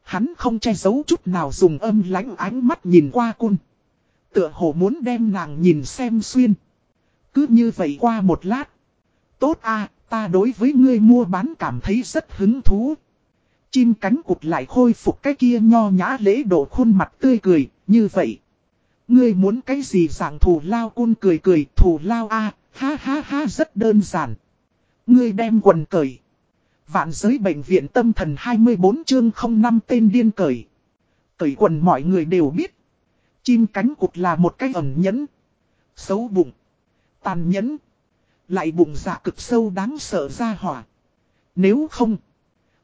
Hắn không che giấu chút nào dùng âm lãnh ánh mắt nhìn qua cun. Tựa hồ muốn đem nàng nhìn xem xuyên. Cứ như vậy qua một lát. Tốt a ta đối với ngươi mua bán cảm thấy rất hứng thú. Chim cánh cụt lại khôi phục cái kia nho nhã lễ độ khuôn mặt tươi cười, như vậy. Ngươi muốn cái gì dạng thù lao cun cười cười, thù lao a ha ha ha rất đơn giản. Ngươi đem quần cởi. Vạn giới bệnh viện tâm thần 24 chương 05 tên điên cởi. Cởi quần mọi người đều biết. Chim cánh cụt là một cái ẩn nhẫn. Xấu bụng. Tàn nhẫn. Lại bụng dạ cực sâu đáng sợ ra hỏa. Nếu không.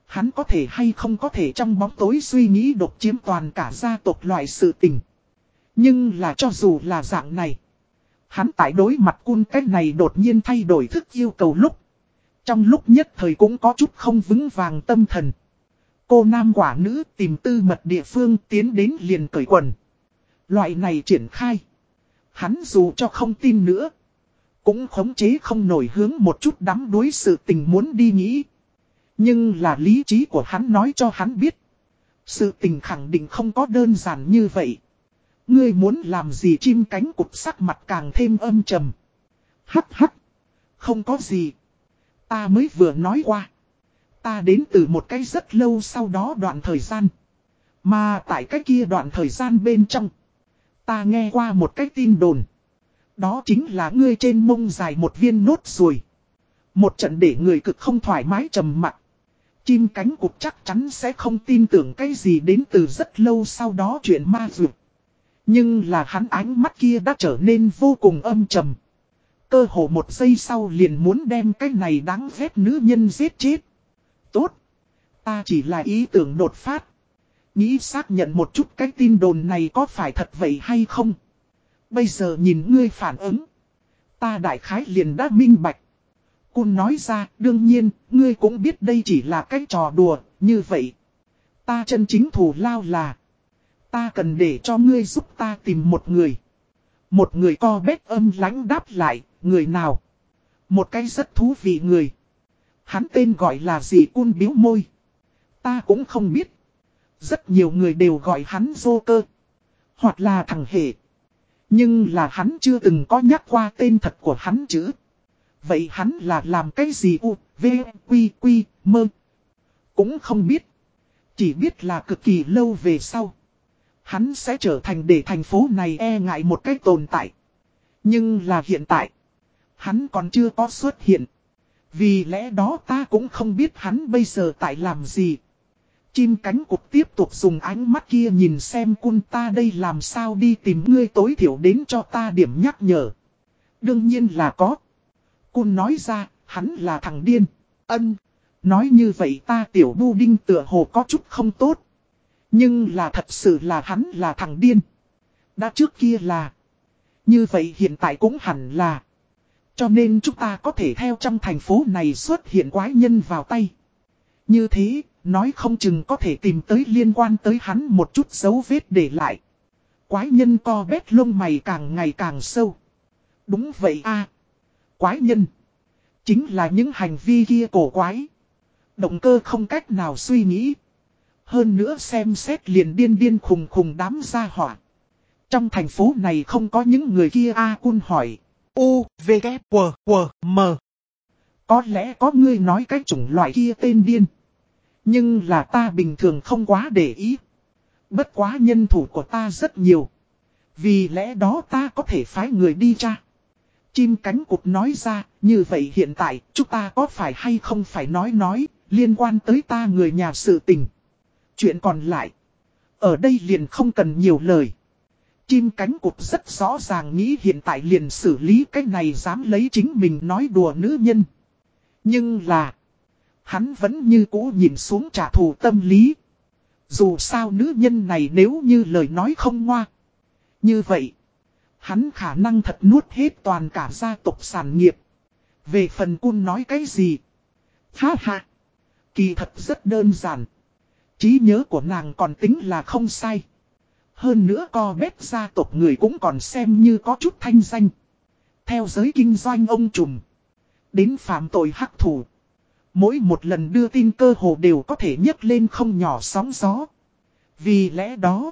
Hắn có thể hay không có thể trong bóng tối suy nghĩ độc chiếm toàn cả gia tộc loại sự tình. Nhưng là cho dù là dạng này. Hắn tại đối mặt cun cái này đột nhiên thay đổi thức yêu cầu lúc. Trong lúc nhất thời cũng có chút không vững vàng tâm thần. Cô nam quả nữ tìm tư mật địa phương tiến đến liền cởi quần. Loại này triển khai. Hắn dù cho không tin nữa. Cũng khống chế không nổi hướng một chút đắm đuối sự tình muốn đi nghĩ. Nhưng là lý trí của hắn nói cho hắn biết. Sự tình khẳng định không có đơn giản như vậy. Ngươi muốn làm gì chim cánh cụt sắc mặt càng thêm âm trầm. Hắc hắc. Không có gì. Ta mới vừa nói qua. Ta đến từ một cái rất lâu sau đó đoạn thời gian. Mà tại cái kia đoạn thời gian bên trong. Ta nghe qua một cái tin đồn. Đó chính là ngươi trên mông dài một viên nốt ruồi. Một trận để người cực không thoải mái trầm mặc. Chim cánh cục chắc chắn sẽ không tin tưởng cái gì đến từ rất lâu sau đó chuyện ma dược. Nhưng là hắn ánh mắt kia đã trở nên vô cùng âm trầm. Cơ hồ một giây sau liền muốn đem cái này đáng ghét nữ nhân giết chết. Tốt. Ta chỉ là ý tưởng đột phát. Nghĩ xác nhận một chút cái tin đồn này có phải thật vậy hay không. Bây giờ nhìn ngươi phản ứng. Ta đại khái liền đã minh bạch. Cun nói ra, đương nhiên, ngươi cũng biết đây chỉ là cái trò đùa, như vậy. Ta chân chính thủ lao là. Ta cần để cho ngươi giúp ta tìm một người. Một người co bét âm lánh đáp lại, người nào? Một cái rất thú vị người. Hắn tên gọi là gì cun biếu môi. Ta cũng không biết. Rất nhiều người đều gọi hắn vô cơ. Hoặc là thằng hề. Nhưng là hắn chưa từng có nhắc qua tên thật của hắn chứ. Vậy hắn là làm cái gì u, v, quy, quy, mơ. Cũng không biết. Chỉ biết là cực kỳ lâu về sau. Hắn sẽ trở thành để thành phố này e ngại một cách tồn tại. Nhưng là hiện tại. Hắn còn chưa có xuất hiện. Vì lẽ đó ta cũng không biết hắn bây giờ tại làm gì. Chim cánh cục tiếp tục dùng ánh mắt kia nhìn xem cun ta đây làm sao đi tìm ngươi tối thiểu đến cho ta điểm nhắc nhở. Đương nhiên là có. Cun nói ra, hắn là thằng điên. Ân. Nói như vậy ta tiểu bu đinh tựa hồ có chút không tốt. Nhưng là thật sự là hắn là thằng điên. Đã trước kia là. Như vậy hiện tại cũng hẳn là. Cho nên chúng ta có thể theo trong thành phố này xuất hiện quái nhân vào tay. Như thế, nói không chừng có thể tìm tới liên quan tới hắn một chút dấu vết để lại. Quái nhân co bét lông mày càng ngày càng sâu. Đúng vậy a Quái nhân. Chính là những hành vi kia cổ quái. Động cơ không cách nào suy nghĩ. Hơn nữa xem xét liền điên điên khùng khùng đám ra hỏa. Trong thành phố này không có những người kia A à, Cun hỏi. U, V, K, W, W, M. Có lẽ có ngươi nói cái chủng loại kia tên điên. Nhưng là ta bình thường không quá để ý. Bất quá nhân thủ của ta rất nhiều. Vì lẽ đó ta có thể phái người đi cha. Chim cánh cụt nói ra, như vậy hiện tại, chúng ta có phải hay không phải nói nói, liên quan tới ta người nhà sự tình. Chuyện còn lại, ở đây liền không cần nhiều lời. Chim cánh cụt rất rõ ràng nghĩ hiện tại liền xử lý cái này dám lấy chính mình nói đùa nữ nhân. Nhưng là, hắn vẫn như cũ nhìn xuống trả thù tâm lý. Dù sao nữ nhân này nếu như lời nói không ngoa. Như vậy, hắn khả năng thật nuốt hết toàn cả gia tộc sản nghiệp. Về phần cun nói cái gì? Ha ha! Kỳ thật rất đơn giản. trí nhớ của nàng còn tính là không sai. Hơn nữa co bếp gia tộc người cũng còn xem như có chút thanh danh. Theo giới kinh doanh ông trùm. Đến phạm tội hắc thủ. Mỗi một lần đưa tin cơ hồ đều có thể nhấc lên không nhỏ sóng gió. Vì lẽ đó,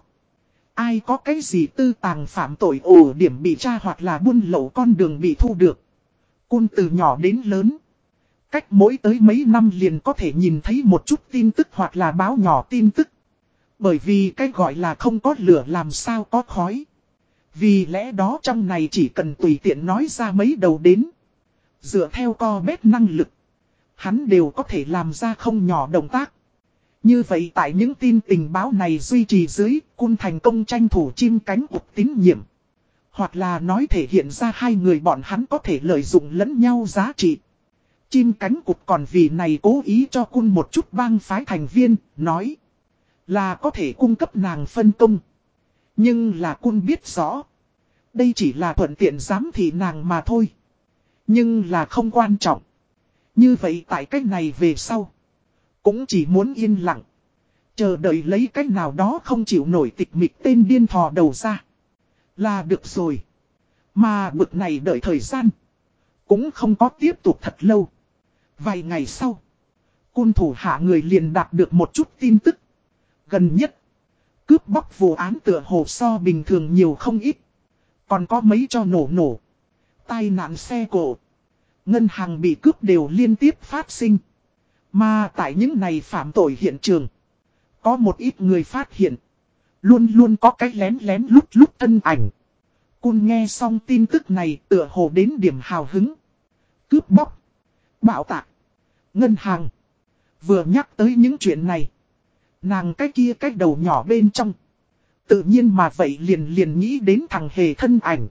ai có cái gì tư tàng phạm tội ổ điểm bị tra hoặc là buôn lậu con đường bị thu được. Cun từ nhỏ đến lớn. Cách mỗi tới mấy năm liền có thể nhìn thấy một chút tin tức hoặc là báo nhỏ tin tức. Bởi vì cái gọi là không có lửa làm sao có khói. Vì lẽ đó trong này chỉ cần tùy tiện nói ra mấy đầu đến. Dựa theo co bếp năng lực. Hắn đều có thể làm ra không nhỏ động tác. Như vậy tại những tin tình báo này duy trì dưới, cun thành công tranh thủ chim cánh cục tín nhiệm. Hoặc là nói thể hiện ra hai người bọn hắn có thể lợi dụng lẫn nhau giá trị. Chim cánh cục còn vì này cố ý cho cun một chút bang phái thành viên, nói là có thể cung cấp nàng phân công. Nhưng là cun biết rõ. Đây chỉ là thuận tiện giám thị nàng mà thôi. Nhưng là không quan trọng. Như vậy tại cách này về sau. Cũng chỉ muốn yên lặng. Chờ đợi lấy cách nào đó không chịu nổi tịch mịch tên điên thò đầu ra. Là được rồi. Mà bực này đợi thời gian. Cũng không có tiếp tục thật lâu. Vài ngày sau. Cun thủ hạ người liền đạt được một chút tin tức. Gần nhất. Cướp bóc vụ án tựa hồ so bình thường nhiều không ít. Còn có mấy cho nổ nổ. Tai nạn xe cổ. Ngân hàng bị cướp đều liên tiếp phát sinh. Mà tại những này phạm tội hiện trường. Có một ít người phát hiện. Luôn luôn có cái lén lén lúc lúc thân ảnh. Cun nghe xong tin tức này tựa hồ đến điểm hào hứng. Cướp bóc. Bảo tạc. Ngân hàng. Vừa nhắc tới những chuyện này. Nàng cái kia cái đầu nhỏ bên trong. Tự nhiên mà vậy liền liền nghĩ đến thằng hề thân ảnh.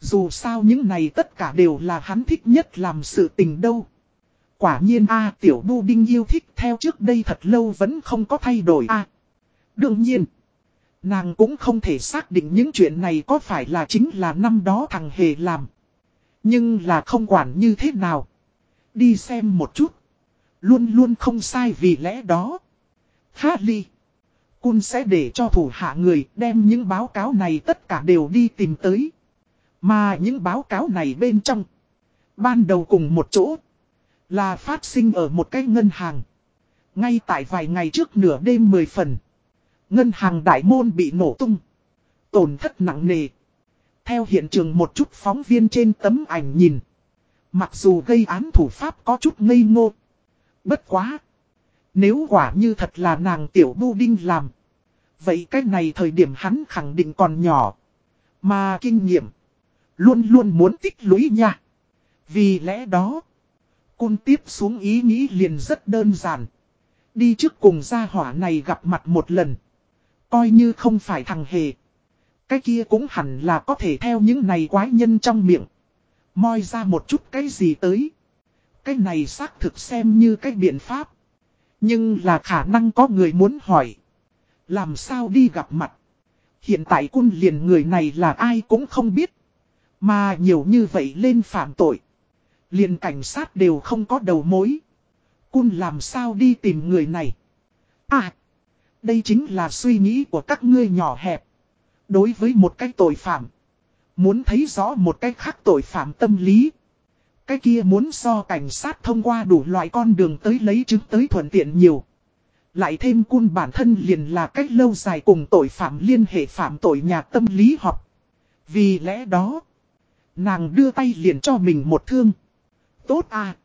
Dù sao những này tất cả đều là hắn thích nhất làm sự tình đâu. Quả nhiên a tiểu bu đinh yêu thích theo trước đây thật lâu vẫn không có thay đổi a Đương nhiên, nàng cũng không thể xác định những chuyện này có phải là chính là năm đó thằng hề làm. Nhưng là không quản như thế nào. Đi xem một chút. Luôn luôn không sai vì lẽ đó. Harley. Cun sẽ để cho thủ hạ người đem những báo cáo này tất cả đều đi tìm tới. Mà những báo cáo này bên trong. Ban đầu cùng một chỗ. Là phát sinh ở một cái ngân hàng. Ngay tại vài ngày trước nửa đêm 10 phần. Ngân hàng đại môn bị nổ tung. Tổn thất nặng nề. Theo hiện trường một chút phóng viên trên tấm ảnh nhìn. Mặc dù gây án thủ pháp có chút ngây ngô. Bất quá. Nếu quả như thật là nàng tiểu bu đinh làm. Vậy cái này thời điểm hắn khẳng định còn nhỏ. Mà kinh nghiệm. Luôn luôn muốn tích lũy nha. Vì lẽ đó. Cun tiếp xuống ý nghĩ liền rất đơn giản. Đi trước cùng gia hỏa này gặp mặt một lần. Coi như không phải thằng hề. Cái kia cũng hẳn là có thể theo những này quái nhân trong miệng. Moi ra một chút cái gì tới. Cái này xác thực xem như cái biện pháp. Nhưng là khả năng có người muốn hỏi. Làm sao đi gặp mặt. Hiện tại cun liền người này là ai cũng không biết. Mà nhiều như vậy lên phạm tội. Liền cảnh sát đều không có đầu mối. Cun làm sao đi tìm người này. À. Đây chính là suy nghĩ của các ngươi nhỏ hẹp. Đối với một cái tội phạm. Muốn thấy rõ một cái khác tội phạm tâm lý. Cái kia muốn so cảnh sát thông qua đủ loại con đường tới lấy chứng tới thuận tiện nhiều. Lại thêm cun bản thân liền là cách lâu dài cùng tội phạm liên hệ phạm tội nhà tâm lý học. Vì lẽ đó, nàng đưa tay liền cho mình một thương. Tốt à.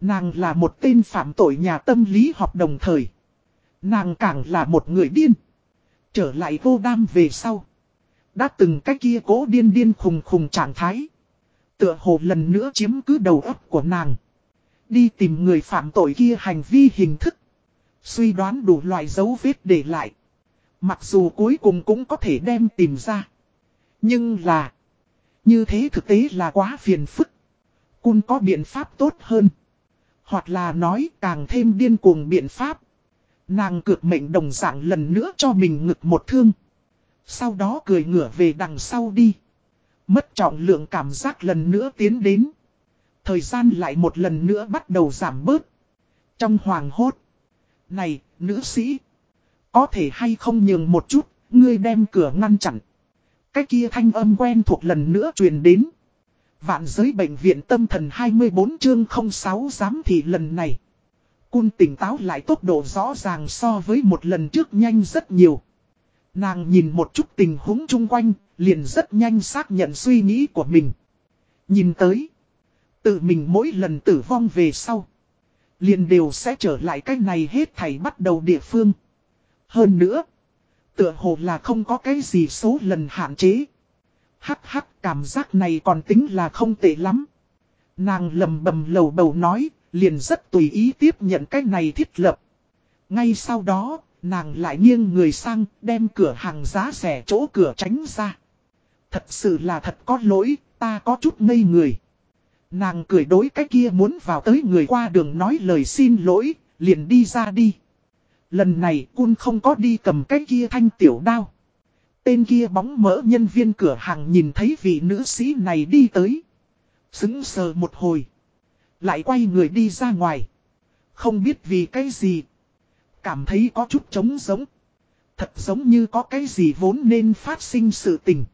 Nàng là một tên phạm tội nhà tâm lý học đồng thời. Nàng càng là một người điên. Trở lại vô đam về sau. Đã từng cái kia cố điên điên khùng khùng trạng thái. Tựa hồ lần nữa chiếm cứ đầu óc của nàng. Đi tìm người phạm tội kia hành vi hình thức. Suy đoán đủ loại dấu vết để lại. Mặc dù cuối cùng cũng có thể đem tìm ra. Nhưng là. Như thế thực tế là quá phiền phức. Cun có biện pháp tốt hơn. Hoặc là nói càng thêm điên cuồng biện pháp. Nàng cược mệnh đồng dạng lần nữa cho mình ngực một thương. Sau đó cười ngửa về đằng sau đi. Mất trọng lượng cảm giác lần nữa tiến đến. Thời gian lại một lần nữa bắt đầu giảm bớt. Trong hoàng hốt. Này, nữ sĩ. Có thể hay không nhường một chút, ngươi đem cửa ngăn chặn. Cái kia thanh âm quen thuộc lần nữa truyền đến. Vạn giới bệnh viện tâm thần 24 chương 06 giám thị lần này. Cun tỉnh táo lại tốc độ rõ ràng so với một lần trước nhanh rất nhiều. Nàng nhìn một chút tình huống chung quanh, liền rất nhanh xác nhận suy nghĩ của mình. Nhìn tới, tự mình mỗi lần tử vong về sau, liền đều sẽ trở lại cái này hết thảy bắt đầu địa phương. Hơn nữa, tựa hồ là không có cái gì số lần hạn chế. Hắc hắc cảm giác này còn tính là không tệ lắm. Nàng lầm bầm lầu bầu nói, liền rất tùy ý tiếp nhận cái này thiết lập. Ngay sau đó, nàng lại nghiêng người sang, đem cửa hàng giá rẻ chỗ cửa tránh ra. Thật sự là thật có lỗi, ta có chút ngây người. Nàng cười đối cái kia muốn vào tới người qua đường nói lời xin lỗi, liền đi ra đi. Lần này cun không có đi cầm cái kia thanh tiểu đao. Tên kia bóng mỡ nhân viên cửa hàng nhìn thấy vị nữ sĩ này đi tới. Xứng sờ một hồi. Lại quay người đi ra ngoài. Không biết vì cái gì. Cảm thấy có chút trống giống. Thật giống như có cái gì vốn nên phát sinh sự tình.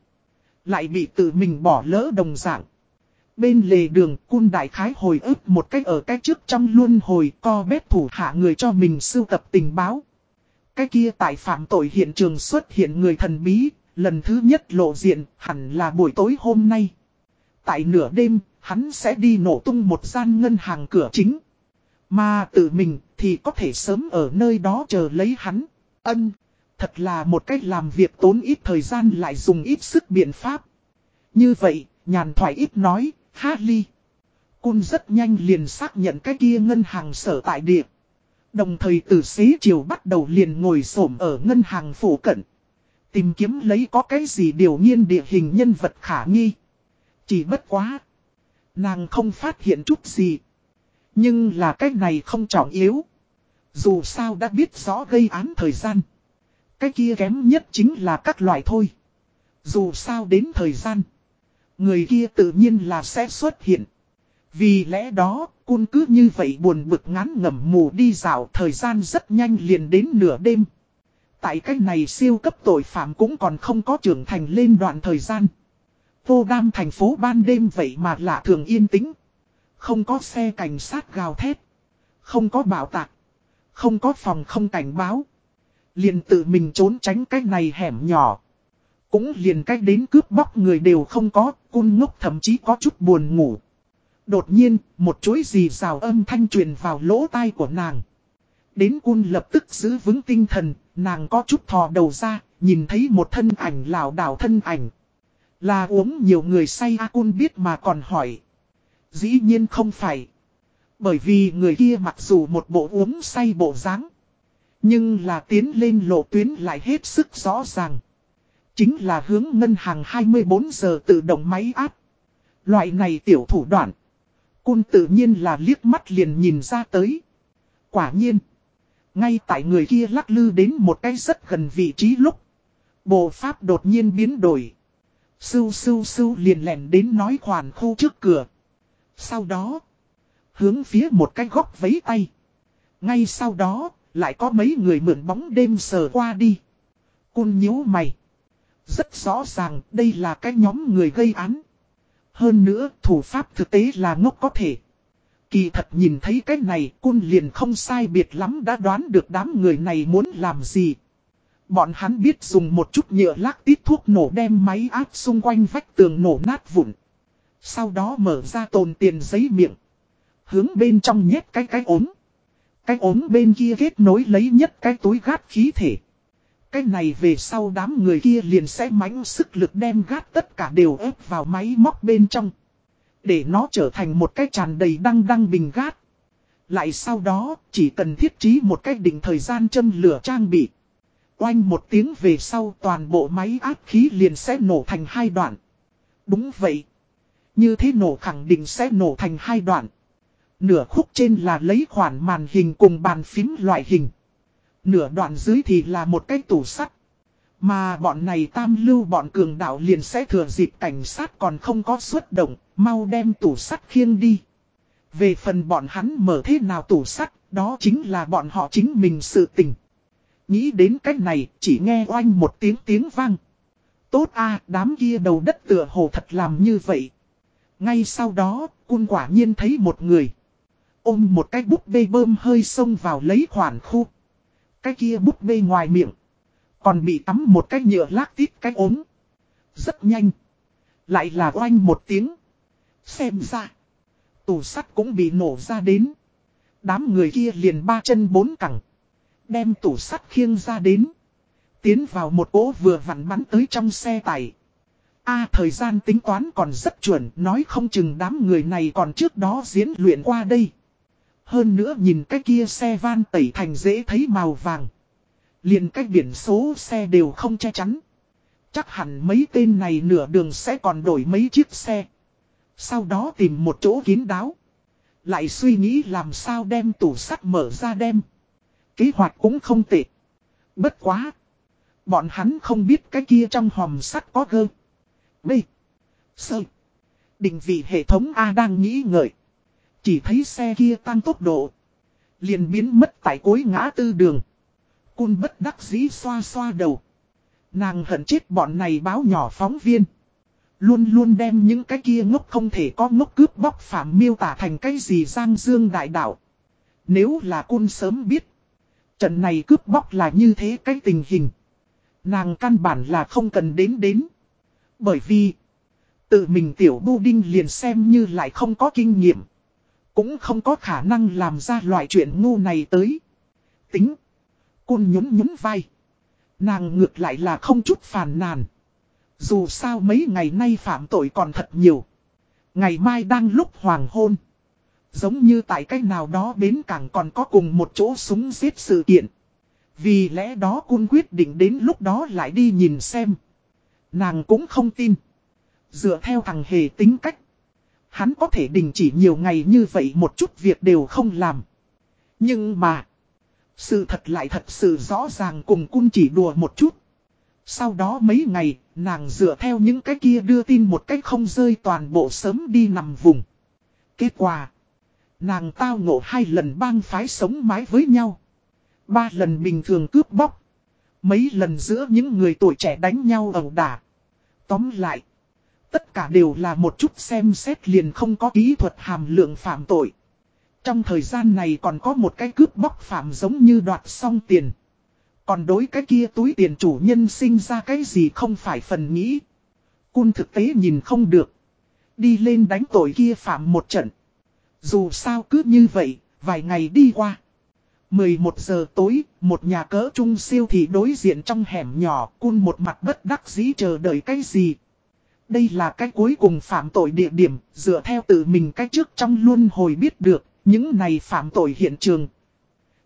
Lại bị tự mình bỏ lỡ đồng dạng. Bên lề đường cun đại khái hồi ức một cách ở cách trước trong luôn hồi co bếp thủ hạ người cho mình sưu tập tình báo. Cái kia tại phạm tội hiện trường xuất hiện người thần bí, lần thứ nhất lộ diện hẳn là buổi tối hôm nay. Tại nửa đêm, hắn sẽ đi nổ tung một gian ngân hàng cửa chính. Mà tự mình thì có thể sớm ở nơi đó chờ lấy hắn. Ân, thật là một cách làm việc tốn ít thời gian lại dùng ít sức biện pháp. Như vậy, nhàn thoại ít nói, Harley. Cun rất nhanh liền xác nhận cái kia ngân hàng sở tại địa. Đồng thời từ xế chiều bắt đầu liền ngồi xổm ở ngân hàng phủ cận. Tìm kiếm lấy có cái gì điều nhiên địa hình nhân vật khả nghi. Chỉ bất quá. Nàng không phát hiện chút gì. Nhưng là cái này không trọng yếu. Dù sao đã biết rõ gây án thời gian. Cái kia kém nhất chính là các loại thôi. Dù sao đến thời gian. Người kia tự nhiên là sẽ xuất hiện. Vì lẽ đó, cun cứ như vậy buồn bực ngắn ngẩm mù đi dạo thời gian rất nhanh liền đến nửa đêm. Tại cách này siêu cấp tội phạm cũng còn không có trưởng thành lên đoạn thời gian. Vô đam thành phố ban đêm vậy mà lạ thường yên tĩnh. Không có xe cảnh sát gào thét. Không có bảo tạc. Không có phòng không cảnh báo. Liền tự mình trốn tránh cái này hẻm nhỏ. Cũng liền cách đến cướp bóc người đều không có, cun ngốc thậm chí có chút buồn ngủ. Đột nhiên, một chuỗi gì rào âm thanh truyền vào lỗ tai của nàng. Đến cun lập tức giữ vững tinh thần, nàng có chút thò đầu ra, nhìn thấy một thân ảnh lào đảo thân ảnh. Là uống nhiều người say A cun biết mà còn hỏi. Dĩ nhiên không phải. Bởi vì người kia mặc dù một bộ uống say bộ dáng nhưng là tiến lên lộ tuyến lại hết sức rõ ràng. Chính là hướng ngân hàng 24 giờ tự động máy áp. Loại này tiểu thủ đoạn. Cun tự nhiên là liếc mắt liền nhìn ra tới. Quả nhiên. Ngay tại người kia lắc lư đến một cái rất gần vị trí lúc. Bộ pháp đột nhiên biến đổi. Sưu sưu sưu liền lẻn đến nói khoản khu trước cửa. Sau đó. Hướng phía một cái góc vấy tay. Ngay sau đó. Lại có mấy người mượn bóng đêm sờ qua đi. Cun nhíu mày. Rất rõ ràng, đây là cái nhóm người gây án. Hơn nữa, thủ pháp thực tế là ngốc có thể. Kỳ thật nhìn thấy cái này, cun liền không sai biệt lắm đã đoán được đám người này muốn làm gì. Bọn hắn biết dùng một chút nhựa lác tít thuốc nổ đem máy áp xung quanh vách tường nổ nát vụn. Sau đó mở ra tồn tiền giấy miệng. Hướng bên trong nhét cái cái ốm. Cái ốm bên kia kết nối lấy nhất cái túi gát khí thể. Cái này về sau đám người kia liền sẽ mãnh sức lực đem gát tất cả đều ép vào máy móc bên trong. Để nó trở thành một cái tràn đầy đăng đăng bình gát. Lại sau đó, chỉ cần thiết trí một cách định thời gian châm lửa trang bị. Oanh một tiếng về sau toàn bộ máy áp khí liền sẽ nổ thành hai đoạn. Đúng vậy. Như thế nổ khẳng định sẽ nổ thành hai đoạn. Nửa khúc trên là lấy khoản màn hình cùng bàn phím loại hình. Nửa đoạn dưới thì là một cái tủ sắt. Mà bọn này tam lưu bọn cường đạo liền sẽ thừa dịp cảnh sát còn không có xuất động, mau đem tủ sắt khiêng đi. Về phần bọn hắn mở thế nào tủ sắt, đó chính là bọn họ chính mình sự tình. Nghĩ đến cách này, chỉ nghe oanh một tiếng tiếng vang. Tốt a đám kia đầu đất tựa hồ thật làm như vậy. Ngay sau đó, cun quả nhiên thấy một người. Ôm một cái búp bê bơm hơi xông vào lấy khoản khu. Cái kia búp bê ngoài miệng. Còn bị tắm một cái nhựa lác tít cái ốm. Rất nhanh. Lại là oanh một tiếng. Xem ra. Tủ sắt cũng bị nổ ra đến. Đám người kia liền ba chân bốn cẳng. Đem tủ sắt khiêng ra đến. Tiến vào một ố vừa vặn bắn tới trong xe tải. A thời gian tính toán còn rất chuẩn, nói không chừng đám người này còn trước đó diễn luyện qua đây. Hơn nữa nhìn cái kia xe van tẩy thành dễ thấy màu vàng. Liền cái biển số xe đều không che chắn. Chắc hẳn mấy tên này nửa đường sẽ còn đổi mấy chiếc xe. Sau đó tìm một chỗ kín đáo. Lại suy nghĩ làm sao đem tủ sắt mở ra đem. Kế hoạch cũng không tệ. Bất quá. Bọn hắn không biết cái kia trong hòm sắt có gơ. B. Sơ. Định vị hệ thống A đang nghĩ ngợi. Chỉ thấy xe kia tăng tốc độ. Liền biến mất tại cối ngã tư đường. Cun bất đắc dĩ xoa xoa đầu. Nàng hận chết bọn này báo nhỏ phóng viên. Luôn luôn đem những cái kia ngốc không thể có ngốc cướp bóc phạm miêu tả thành cái gì giang dương đại đạo. Nếu là cun sớm biết. Trận này cướp bóc là như thế cái tình hình. Nàng căn bản là không cần đến đến. Bởi vì. Tự mình tiểu bu đinh liền xem như lại không có kinh nghiệm. Cũng không có khả năng làm ra loại chuyện ngu này tới. Tính. Cun nhún nhún vai. Nàng ngược lại là không chút phàn nàn. Dù sao mấy ngày nay phạm tội còn thật nhiều. Ngày mai đang lúc hoàng hôn. Giống như tại cách nào đó bến cảng còn có cùng một chỗ súng giết sự kiện. Vì lẽ đó cun quyết định đến lúc đó lại đi nhìn xem. Nàng cũng không tin. Dựa theo thằng hề tính cách. Hắn có thể đình chỉ nhiều ngày như vậy một chút việc đều không làm. Nhưng mà. Sự thật lại thật sự rõ ràng cùng cun chỉ đùa một chút. Sau đó mấy ngày, nàng dựa theo những cái kia đưa tin một cách không rơi toàn bộ sớm đi nằm vùng. Kết quả. Nàng tao ngộ hai lần bang phái sống mái với nhau. Ba lần bình thường cướp bóc. Mấy lần giữa những người tuổi trẻ đánh nhau ẩu đả. Tóm lại. Tất cả đều là một chút xem xét liền không có kỹ thuật hàm lượng phạm tội. Trong thời gian này còn có một cái cướp bóc phạm giống như đoạt xong tiền. Còn đối cái kia túi tiền chủ nhân sinh ra cái gì không phải phần nghĩ. Cun thực tế nhìn không được. Đi lên đánh tội kia phạm một trận. Dù sao cứ như vậy, vài ngày đi qua. 11 giờ tối, một nhà cỡ trung siêu thị đối diện trong hẻm nhỏ, cun một mặt bất đắc dĩ chờ đợi cái gì. Đây là cái cuối cùng phạm tội địa điểm, dựa theo tự mình cách trước trong luôn hồi biết được, những này phạm tội hiện trường.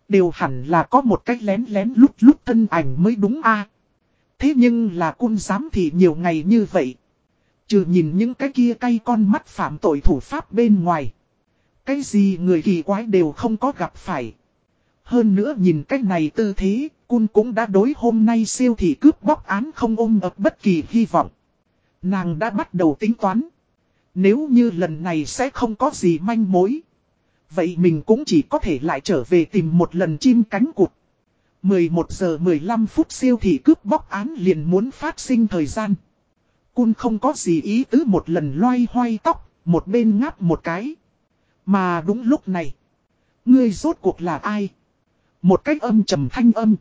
Đều hẳn là có một cách lén lén lút lút thân ảnh mới đúng a Thế nhưng là cun dám thì nhiều ngày như vậy. Trừ nhìn những cái kia cay con mắt phạm tội thủ pháp bên ngoài. Cái gì người kỳ quái đều không có gặp phải. Hơn nữa nhìn cách này tư thế, cun cũng đã đối hôm nay siêu thị cướp bóc án không ôm ập bất kỳ hy vọng. Nàng đã bắt đầu tính toán. Nếu như lần này sẽ không có gì manh mối. Vậy mình cũng chỉ có thể lại trở về tìm một lần chim cánh cụt. 11 giờ 15 phút siêu thị cướp bóc án liền muốn phát sinh thời gian. Cun không có gì ý tứ một lần loay hoay tóc, một bên ngáp một cái. Mà đúng lúc này, ngươi rốt cuộc là ai? Một cách âm trầm thanh âm.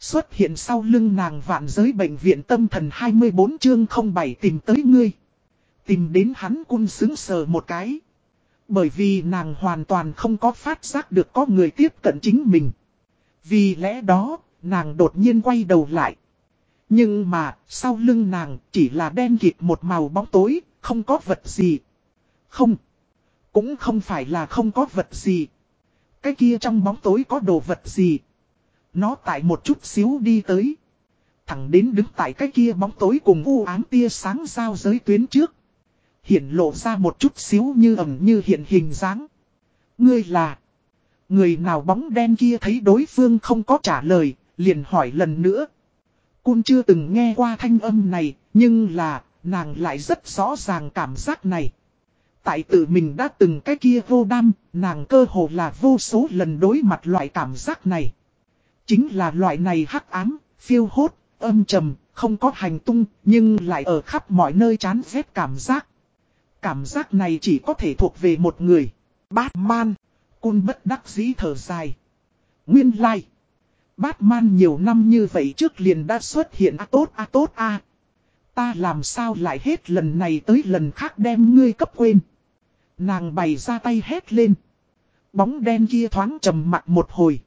Xuất hiện sau lưng nàng vạn giới bệnh viện tâm thần 24 chương 07 tìm tới ngươi. Tìm đến hắn cun xứng sờ một cái. Bởi vì nàng hoàn toàn không có phát giác được có người tiếp cận chính mình. Vì lẽ đó, nàng đột nhiên quay đầu lại. Nhưng mà, sau lưng nàng chỉ là đen kịt một màu bóng tối, không có vật gì. Không. Cũng không phải là không có vật gì. Cái kia trong bóng tối có đồ vật gì. Nó tại một chút xíu đi tới. Thẳng đến đứng tại cái kia bóng tối cùng u ám tia sáng giao giới tuyến trước. Hiện lộ ra một chút xíu như ẩm như hiện hình dáng. Ngươi là. Người nào bóng đen kia thấy đối phương không có trả lời, liền hỏi lần nữa. Cun chưa từng nghe qua thanh âm này, nhưng là, nàng lại rất rõ ràng cảm giác này. Tại tự mình đã từng cái kia vô đam, nàng cơ hồ là vô số lần đối mặt loại cảm giác này. Chính là loại này hắc ám, phiêu hốt, âm trầm, không có hành tung, nhưng lại ở khắp mọi nơi chán ghét cảm giác. Cảm giác này chỉ có thể thuộc về một người. Batman. Cun bất đắc dĩ thở dài. Nguyên lai. Like. Batman nhiều năm như vậy trước liền đã xuất hiện a tốt a tốt a. Ta làm sao lại hết lần này tới lần khác đem ngươi cấp quên. Nàng bày ra tay hét lên. Bóng đen kia thoáng trầm mặt một hồi.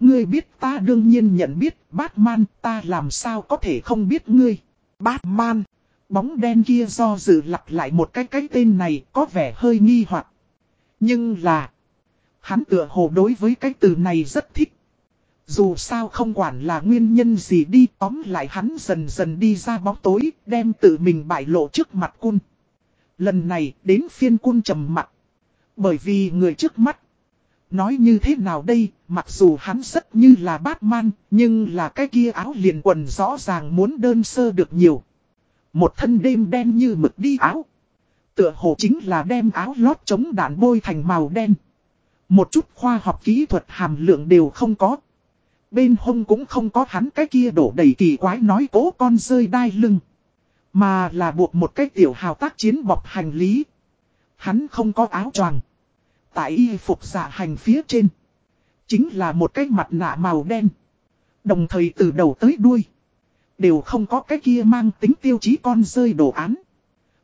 Ngươi biết ta đương nhiên nhận biết, Batman ta làm sao có thể không biết ngươi. Batman. Bóng đen kia do dự lặp lại một cái cái tên này có vẻ hơi nghi hoặc Nhưng là. Hắn tựa hồ đối với cái từ này rất thích. Dù sao không quản là nguyên nhân gì đi, tóm lại hắn dần dần đi ra bóng tối, đem tự mình bại lộ trước mặt cun. Lần này đến phiên cun trầm mặt. Bởi vì người trước mắt. Nói như thế nào đây, mặc dù hắn rất như là Batman, nhưng là cái kia áo liền quần rõ ràng muốn đơn sơ được nhiều. Một thân đêm đen như mực đi áo. Tựa hồ chính là đem áo lót chống đạn bôi thành màu đen. Một chút khoa học kỹ thuật hàm lượng đều không có. Bên hông cũng không có hắn cái kia đổ đầy kỳ quái nói cố con rơi đai lưng. Mà là buộc một cái tiểu hào tác chiến bọc hành lý. Hắn không có áo choàng. Tại y phục giả hành phía trên. Chính là một cái mặt nạ màu đen. Đồng thời từ đầu tới đuôi. Đều không có cái kia mang tính tiêu chí con rơi đồ án.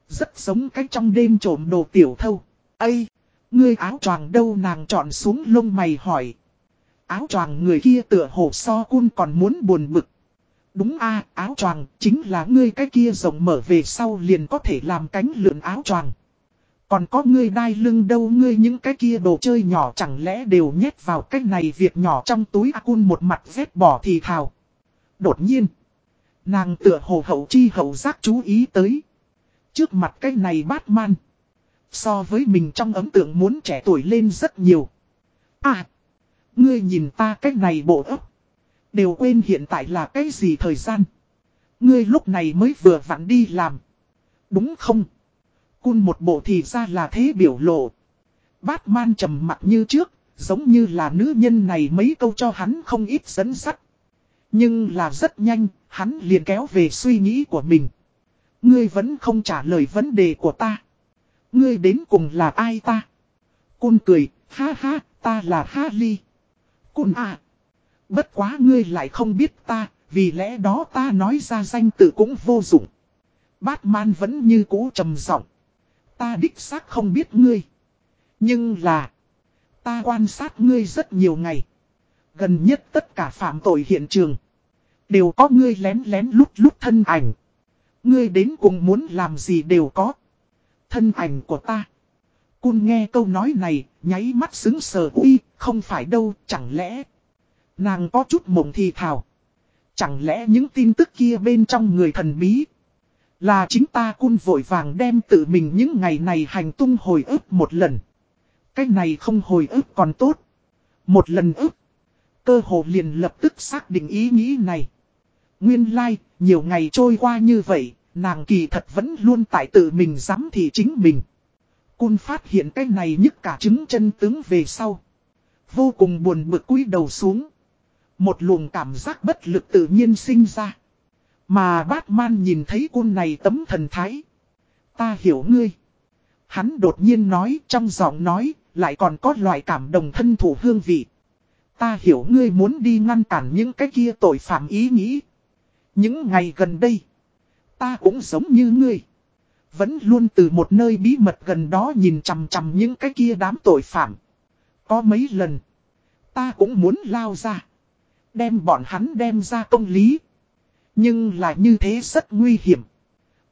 Rất giống cái trong đêm trộm đồ tiểu thâu. Ây! Ngươi áo choàng đâu nàng chọn xuống lông mày hỏi. Áo choàng người kia tựa hồ so cun còn muốn buồn bực. Đúng a, áo choàng chính là ngươi cái kia rộng mở về sau liền có thể làm cánh lượn áo choàng. Còn có ngươi đai lưng đâu ngươi những cái kia đồ chơi nhỏ chẳng lẽ đều nhét vào cái này việc nhỏ trong túi Akun một mặt vết bỏ thì thào. Đột nhiên, nàng tựa hồ hậu chi hậu giác chú ý tới. Trước mặt cái này Batman. So với mình trong ấn tượng muốn trẻ tuổi lên rất nhiều. À, ngươi nhìn ta cái này bộ ấp. Đều quên hiện tại là cái gì thời gian. Ngươi lúc này mới vừa vặn đi làm. Đúng không? Cun một bộ thì ra là thế biểu lộ. Batman trầm mặt như trước, giống như là nữ nhân này mấy câu cho hắn không ít dẫn sắt. Nhưng là rất nhanh, hắn liền kéo về suy nghĩ của mình. Ngươi vẫn không trả lời vấn đề của ta. Ngươi đến cùng là ai ta? Cun cười, ha ha, ta là Harley. Cun à. Bất quá ngươi lại không biết ta, vì lẽ đó ta nói ra danh tự cũng vô dụng. Batman vẫn như cũ trầm giọng. Ta đích xác không biết ngươi. Nhưng là, ta quan sát ngươi rất nhiều ngày. Gần nhất tất cả phạm tội hiện trường. Đều có ngươi lén lén lút lút thân ảnh. Ngươi đến cùng muốn làm gì đều có. Thân ảnh của ta. Cun nghe câu nói này, nháy mắt xứng sờ uy, không phải đâu, chẳng lẽ. Nàng có chút mộng thì thào. Chẳng lẽ những tin tức kia bên trong người thần bí. Là chính ta cun vội vàng đem tự mình những ngày này hành tung hồi ức một lần. Cái này không hồi ức còn tốt. Một lần ức. Cơ hồ liền lập tức xác định ý nghĩ này. Nguyên lai, like, nhiều ngày trôi qua như vậy, nàng kỳ thật vẫn luôn tại tự mình dám thì chính mình. Cun phát hiện cái này nhức cả trứng chân tướng về sau. Vô cùng buồn bực cúi đầu xuống. Một luồng cảm giác bất lực tự nhiên sinh ra. Mà Batman nhìn thấy cun này tấm thần thái. Ta hiểu ngươi. Hắn đột nhiên nói trong giọng nói, lại còn có loại cảm đồng thân thủ hương vị. Ta hiểu ngươi muốn đi ngăn cản những cái kia tội phạm ý nghĩ. Những ngày gần đây, ta cũng giống như ngươi. Vẫn luôn từ một nơi bí mật gần đó nhìn chằm chằm những cái kia đám tội phạm. Có mấy lần, ta cũng muốn lao ra. Đem bọn hắn đem ra công lý. Nhưng là như thế rất nguy hiểm.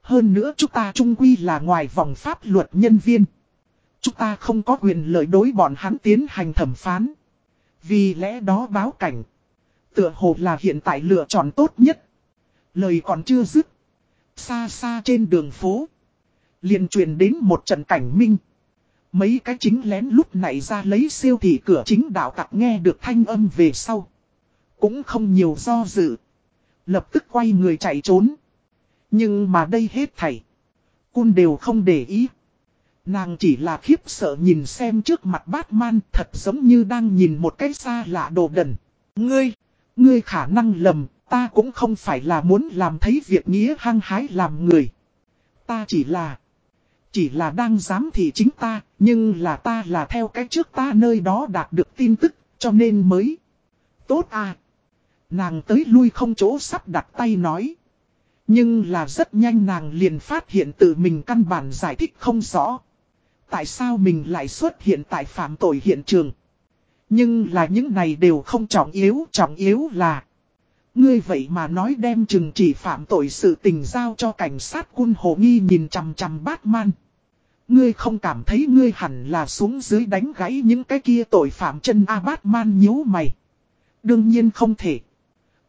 Hơn nữa chúng ta trung quy là ngoài vòng pháp luật nhân viên. Chúng ta không có quyền lợi đối bọn hắn tiến hành thẩm phán. Vì lẽ đó báo cảnh. Tựa hồ là hiện tại lựa chọn tốt nhất. Lời còn chưa dứt. Xa xa trên đường phố. liền truyền đến một trận cảnh minh. Mấy cái chính lén lúc này ra lấy siêu thị cửa chính đạo tặc nghe được thanh âm về sau. Cũng không nhiều do dự. Lập tức quay người chạy trốn. Nhưng mà đây hết thảy. Cun đều không để ý. Nàng chỉ là khiếp sợ nhìn xem trước mặt Batman thật giống như đang nhìn một cái xa lạ đồ đần. Ngươi, ngươi khả năng lầm, ta cũng không phải là muốn làm thấy việc nghĩa hăng hái làm người. Ta chỉ là, chỉ là đang dám thị chính ta, nhưng là ta là theo cái trước ta nơi đó đạt được tin tức, cho nên mới. Tốt à. Nàng tới lui không chỗ sắp đặt tay nói. Nhưng là rất nhanh nàng liền phát hiện tự mình căn bản giải thích không rõ. Tại sao mình lại xuất hiện tại phạm tội hiện trường? Nhưng là những này đều không trọng yếu, trọng yếu là Ngươi vậy mà nói đem chừng chỉ phạm tội sự tình giao cho cảnh sát quân hồ nghi nhìn chằm chằm Batman. Ngươi không cảm thấy ngươi hẳn là xuống dưới đánh gãy những cái kia tội phạm chân A Batman nhíu mày. Đương nhiên không thể.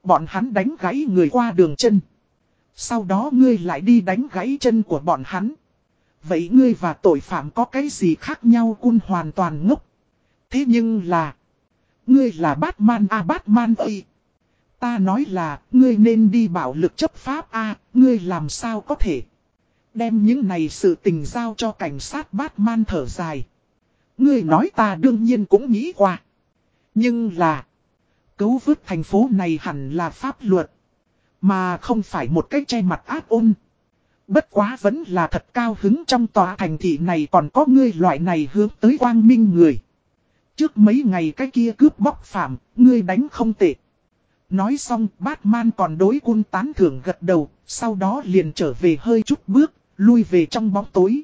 Bọn hắn đánh gãy người qua đường chân. Sau đó ngươi lại đi đánh gãy chân của bọn hắn. Vậy ngươi và tội phạm có cái gì khác nhau cun hoàn toàn ngốc. Thế nhưng là. Ngươi là Batman à Batman ơi. Ta nói là, ngươi nên đi bảo lực chấp pháp a ngươi làm sao có thể. Đem những này sự tình giao cho cảnh sát Batman thở dài. Ngươi nói ta đương nhiên cũng nghĩ qua. Nhưng là, cấu vứt thành phố này hẳn là pháp luật. Mà không phải một cách che mặt ác ôn. Bất quá vẫn là thật cao hứng trong tòa thành thị này còn có ngươi loại này hướng tới quang minh người. Trước mấy ngày cái kia cướp bóc phạm, ngươi đánh không tệ. Nói xong Batman còn đối cun tán thưởng gật đầu, sau đó liền trở về hơi chút bước, lui về trong bóng tối.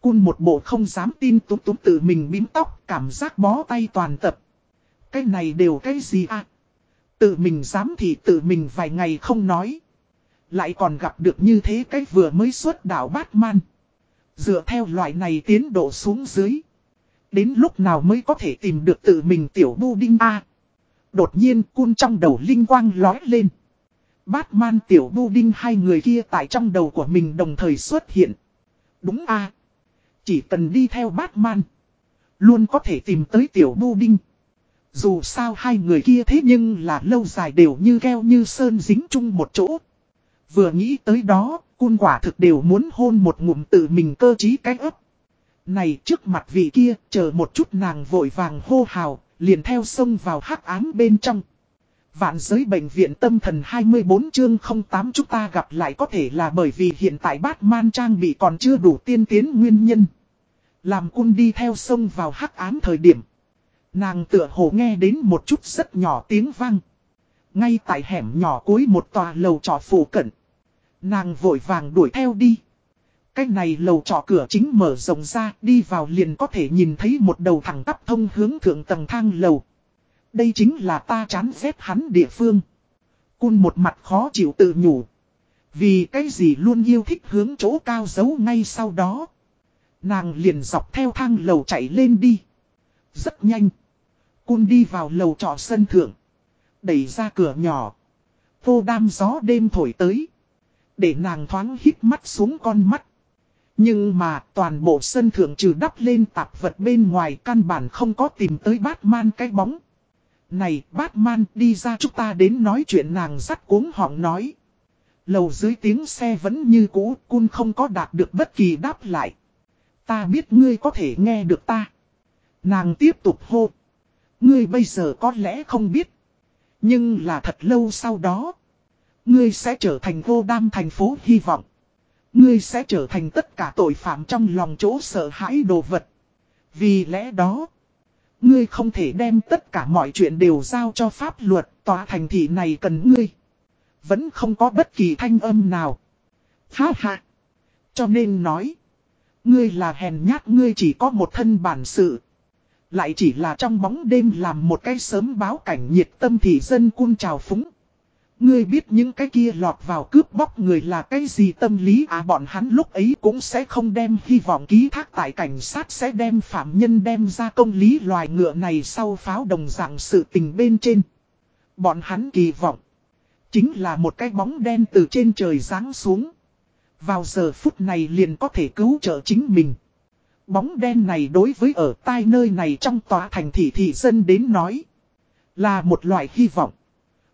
Cun một bộ không dám tin túm túm tự mình bím tóc, cảm giác bó tay toàn tập. Cái này đều cái gì à? Tự mình dám thì tự mình vài ngày không nói. Lại còn gặp được như thế cái vừa mới xuất đảo Batman. Dựa theo loại này tiến độ xuống dưới. Đến lúc nào mới có thể tìm được tự mình tiểu bu đinh A. Đột nhiên cun trong đầu linh quang lói lên. Batman tiểu bu đinh hai người kia tại trong đầu của mình đồng thời xuất hiện. Đúng A. Chỉ cần đi theo Batman. Luôn có thể tìm tới tiểu bu đinh. Dù sao hai người kia thế nhưng là lâu dài đều như keo như sơn dính chung một chỗ. Vừa nghĩ tới đó, cun quả thực đều muốn hôn một ngụm tự mình cơ trí cái ấp. Này trước mặt vị kia, chờ một chút nàng vội vàng hô hào, liền theo sông vào hắc ám bên trong. Vạn giới bệnh viện tâm thần 24 chương 08 chúng ta gặp lại có thể là bởi vì hiện tại Batman trang bị còn chưa đủ tiên tiến nguyên nhân. Làm cun đi theo sông vào hắc ám thời điểm. Nàng tựa hồ nghe đến một chút rất nhỏ tiếng vang. Ngay tại hẻm nhỏ cuối một tòa lầu trọ phủ cận. Nàng vội vàng đuổi theo đi. Cái này lầu trọ cửa chính mở rộng ra, đi vào liền có thể nhìn thấy một đầu thẳng tắp thông hướng thượng tầng thang lầu. Đây chính là ta chán ghét hắn địa phương. Cun một mặt khó chịu tự nhủ. Vì cái gì luôn yêu thích hướng chỗ cao giấu ngay sau đó. Nàng liền dọc theo thang lầu chạy lên đi. Rất nhanh. Cun đi vào lầu trọ sân thượng. Đẩy ra cửa nhỏ. Vô đam gió đêm thổi tới. Để nàng thoáng hít mắt xuống con mắt. Nhưng mà toàn bộ sân thượng trừ đắp lên tạp vật bên ngoài căn bản không có tìm tới Batman cái bóng. Này Batman đi ra chúng ta đến nói chuyện nàng rắt cuống họng nói. Lầu dưới tiếng xe vẫn như cũ, cun không có đạt được bất kỳ đáp lại. Ta biết ngươi có thể nghe được ta. Nàng tiếp tục hô. Ngươi bây giờ có lẽ không biết. Nhưng là thật lâu sau đó. Ngươi sẽ trở thành vô đam thành phố hy vọng. Ngươi sẽ trở thành tất cả tội phạm trong lòng chỗ sợ hãi đồ vật. Vì lẽ đó. Ngươi không thể đem tất cả mọi chuyện đều giao cho pháp luật. Tòa thành thị này cần ngươi. Vẫn không có bất kỳ thanh âm nào. Ha ha. Cho nên nói. Ngươi là hèn nhát, ngươi chỉ có một thân bản sự. Lại chỉ là trong bóng đêm làm một cái sớm báo cảnh nhiệt tâm thị dân cun trào phúng. Ngươi biết những cái kia lọt vào cướp bóc người là cái gì tâm lý à bọn hắn lúc ấy cũng sẽ không đem hy vọng ký thác tại cảnh sát sẽ đem phạm nhân đem ra công lý loài ngựa này sau pháo đồng dạng sự tình bên trên. Bọn hắn kỳ vọng. Chính là một cái bóng đen từ trên trời giáng xuống. Vào giờ phút này liền có thể cứu trợ chính mình. Bóng đen này đối với ở tai nơi này trong tòa thành thị thị dân đến nói. Là một loại hy vọng.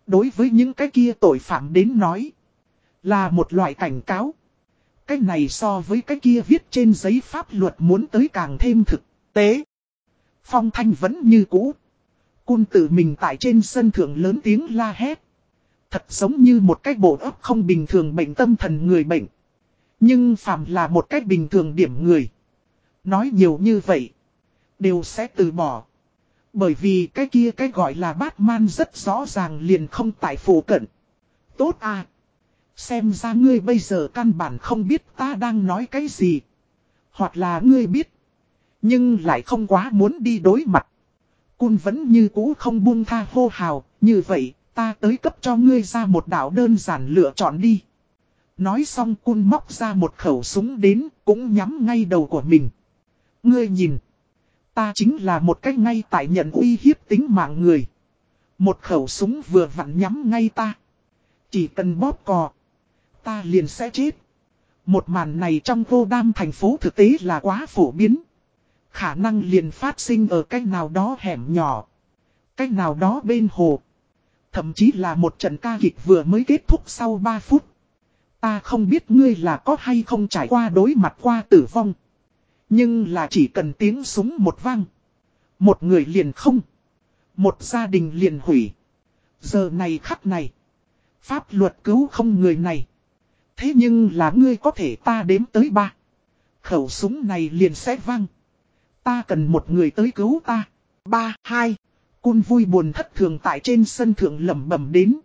Đối với những cái kia tội phạm đến nói. Là một loại cảnh cáo. Cái này so với cái kia viết trên giấy pháp luật muốn tới càng thêm thực tế. Phong thanh vẫn như cũ. Cun tự mình tại trên sân thượng lớn tiếng la hét. Thật giống như một cái bộ ấp không bình thường bệnh tâm thần người bệnh. Nhưng phạm là một cách bình thường điểm người. Nói nhiều như vậy. Đều sẽ từ bỏ. Bởi vì cái kia cái gọi là Batman rất rõ ràng liền không tại phủ cận. Tốt à. Xem ra ngươi bây giờ căn bản không biết ta đang nói cái gì. Hoặc là ngươi biết. Nhưng lại không quá muốn đi đối mặt. Cun vẫn như cũ không buông tha hô hào. Như vậy, ta tới cấp cho ngươi ra một đạo đơn giản lựa chọn đi. Nói xong cun móc ra một khẩu súng đến, cũng nhắm ngay đầu của mình. Ngươi nhìn. Ta chính là một cách ngay tại nhận uy hiếp tính mạng người. Một khẩu súng vừa vặn nhắm ngay ta. Chỉ cần bóp cò. Ta liền sẽ chết. Một màn này trong vô đam thành phố thực tế là quá phổ biến. Khả năng liền phát sinh ở cách nào đó hẻm nhỏ. Cách nào đó bên hồ. Thậm chí là một trận ca kịch vừa mới kết thúc sau 3 phút. Ta không biết ngươi là có hay không trải qua đối mặt qua tử vong. Nhưng là chỉ cần tiếng súng một vang. Một người liền không. Một gia đình liền hủy. Giờ này khắc này. Pháp luật cứu không người này. Thế nhưng là ngươi có thể ta đếm tới ba. Khẩu súng này liền sẽ vang. Ta cần một người tới cứu ta. Ba, hai. Cun vui buồn thất thường tại trên sân thượng lẩm bẩm đến.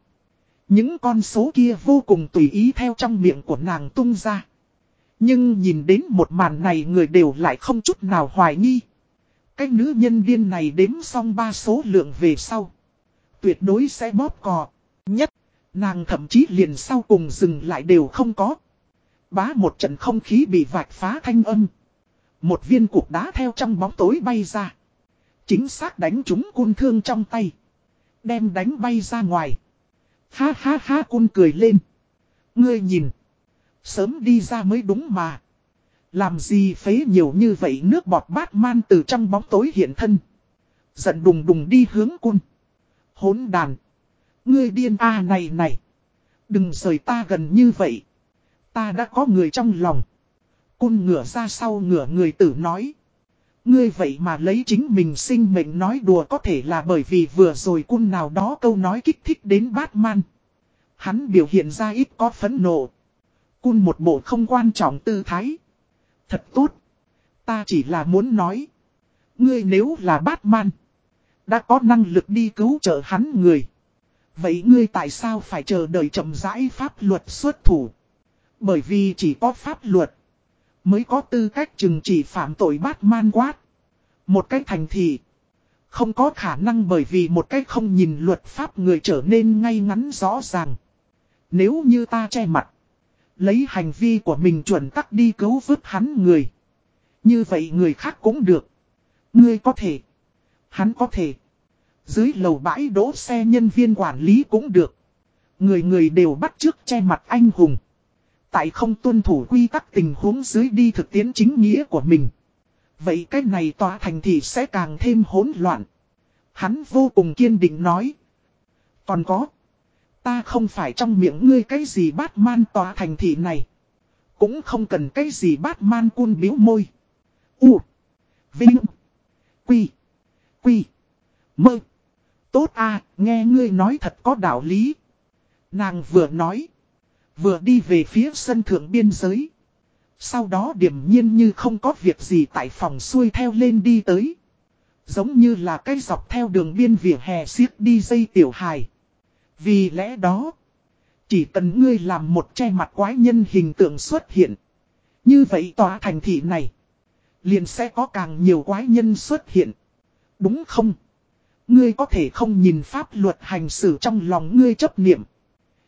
Những con số kia vô cùng tùy ý theo trong miệng của nàng tung ra. Nhưng nhìn đến một màn này người đều lại không chút nào hoài nghi. Cái nữ nhân điên này đếm xong ba số lượng về sau. Tuyệt đối sẽ bóp cò. Nhất, nàng thậm chí liền sau cùng dừng lại đều không có. Bá một trận không khí bị vạch phá thanh âm. Một viên cục đá theo trong bóng tối bay ra. Chính xác đánh chúng cun thương trong tay. Đem đánh bay ra ngoài. Ha ha ha cun cười lên. Ngươi nhìn. Sớm đi ra mới đúng mà. Làm gì phế nhiều như vậy nước bọt bát man từ trong bóng tối hiện thân. Giận đùng đùng đi hướng cun. Hốn đàn. Ngươi điên a này này. Đừng rời ta gần như vậy. Ta đã có người trong lòng. Cun ngửa ra sau ngửa người tử nói. Ngươi vậy mà lấy chính mình sinh mệnh nói đùa có thể là bởi vì vừa rồi cun nào đó câu nói kích thích đến Batman. Hắn biểu hiện ra ít có phấn nộ. Cun một bộ không quan trọng tư thái. Thật tốt. Ta chỉ là muốn nói. Ngươi nếu là Batman. Đã có năng lực đi cứu trợ hắn người. Vậy ngươi tại sao phải chờ đợi chậm rãi pháp luật xuất thủ? Bởi vì chỉ có pháp luật. Mới có tư cách chừng chỉ phạm tội Batman quát. Một cách thành thị. Không có khả năng bởi vì một cách không nhìn luật pháp người trở nên ngay ngắn rõ ràng. Nếu như ta che mặt. Lấy hành vi của mình chuẩn tắc đi cứu vứt hắn người. Như vậy người khác cũng được. Ngươi có thể. Hắn có thể. Dưới lầu bãi đỗ xe nhân viên quản lý cũng được. Người người đều bắt trước che mặt anh hùng. Tại không tuân thủ quy tắc tình huống dưới đi thực tiễn chính nghĩa của mình. Vậy cái này tòa thành thị sẽ càng thêm hỗn loạn. Hắn vô cùng kiên định nói. Còn có. Ta không phải trong miệng ngươi cái gì bát man tòa thành thị này. Cũng không cần cái gì bát man cun biếu môi. U. Vinh. Quy. Quy. Mơ. Tốt à, nghe ngươi nói thật có đạo lý. Nàng vừa nói. Vừa đi về phía sân thượng biên giới. Sau đó điểm nhiên như không có việc gì tại phòng xuôi theo lên đi tới. Giống như là cái dọc theo đường biên vỉa hè xiết đi dây tiểu hài. Vì lẽ đó, chỉ cần ngươi làm một che mặt quái nhân hình tượng xuất hiện. Như vậy tòa thành thị này. Liền sẽ có càng nhiều quái nhân xuất hiện. Đúng không? Ngươi có thể không nhìn pháp luật hành xử trong lòng ngươi chấp niệm.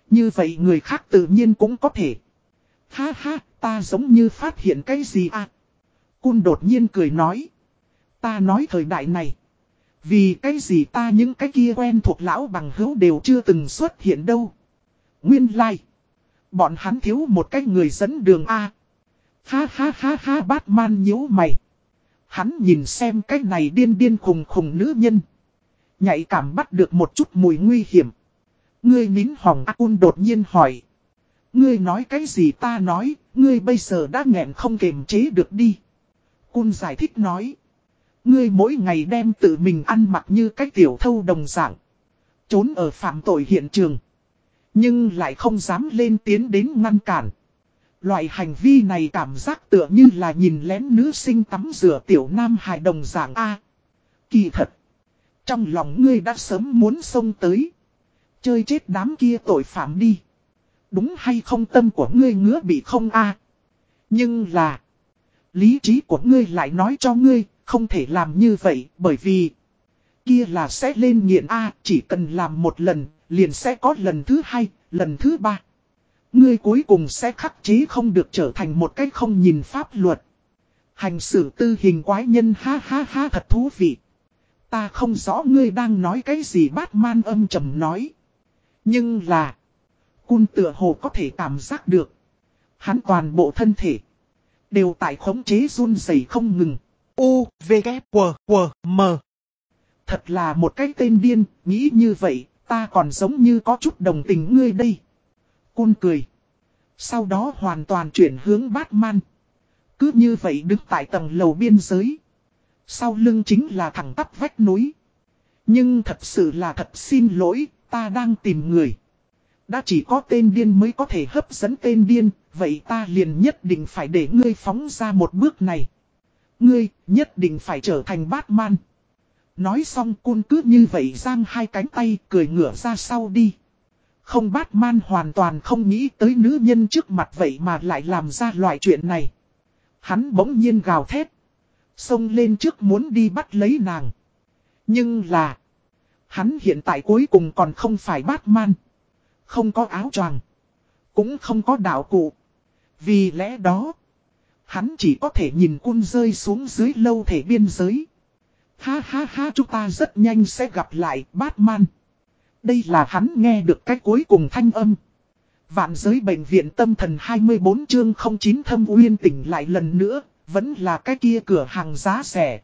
Như vậy người khác tự nhiên cũng có thể. Ha ha, ta giống như phát hiện cái gì à? Cun đột nhiên cười nói. Ta nói thời đại này. Vì cái gì ta những cái kia quen thuộc lão bằng hữu đều chưa từng xuất hiện đâu. Nguyên lai. Like. Bọn hắn thiếu một cái người dẫn đường A. Ha ha ha ha Batman nhíu mày. Hắn nhìn xem cái này điên điên khùng khùng nữ nhân. Nhạy cảm bắt được một chút mùi nguy hiểm. Ngươi nín hỏng Akun đột nhiên hỏi. Ngươi nói cái gì ta nói, ngươi bây giờ đã nghẹn không kềm chế được đi. Cun giải thích nói. Ngươi mỗi ngày đem tự mình ăn mặc như cách tiểu thâu đồng dạng. Trốn ở phạm tội hiện trường. Nhưng lại không dám lên tiến đến ngăn cản. Loại hành vi này cảm giác tựa như là nhìn lén nữ sinh tắm rửa tiểu nam hài đồng dạng A. kỳ thật. Trong lòng ngươi đã sớm muốn xông tới. Chơi chết đám kia tội phạm đi. Đúng hay không tâm của ngươi ngứa bị không A. Nhưng là. Lý trí của ngươi lại nói cho ngươi, không thể làm như vậy, bởi vì... Kia là sẽ lên nghiện A, chỉ cần làm một lần, liền sẽ có lần thứ hai, lần thứ ba. Ngươi cuối cùng sẽ khắc chế không được trở thành một cách không nhìn pháp luật. Hành xử tư hình quái nhân ha ha ha thật thú vị. Ta không rõ ngươi đang nói cái gì Batman âm trầm nói. Nhưng là... Cun tựa hồ có thể cảm giác được. Hắn toàn bộ thân thể. Đều tại khống chế run rẩy không ngừng. U, V, K, W, W, M. Thật là một cái tên điên, nghĩ như vậy, ta còn giống như có chút đồng tình ngươi đây. Cun cười. Sau đó hoàn toàn chuyển hướng Batman. Cứ như vậy đứng tại tầng lầu biên giới. Sau lưng chính là thẳng tắp vách núi. Nhưng thật sự là thật xin lỗi, ta đang tìm người. Đã chỉ có tên điên mới có thể hấp dẫn tên điên, vậy ta liền nhất định phải để ngươi phóng ra một bước này. Ngươi, nhất định phải trở thành Batman. Nói xong cun cứ như vậy giang hai cánh tay cười ngửa ra sau đi. Không Batman hoàn toàn không nghĩ tới nữ nhân trước mặt vậy mà lại làm ra loại chuyện này. Hắn bỗng nhiên gào thét. Xông lên trước muốn đi bắt lấy nàng. Nhưng là. Hắn hiện tại cuối cùng còn không phải Batman. Không có áo choàng. Cũng không có đạo cụ. Vì lẽ đó. Hắn chỉ có thể nhìn cun rơi xuống dưới lâu thể biên giới. Ha ha ha chúng ta rất nhanh sẽ gặp lại Batman. Đây là hắn nghe được cách cuối cùng thanh âm. Vạn giới bệnh viện tâm thần 24 chương 09 thâm uyên tỉnh lại lần nữa, vẫn là cái kia cửa hàng giá rẻ.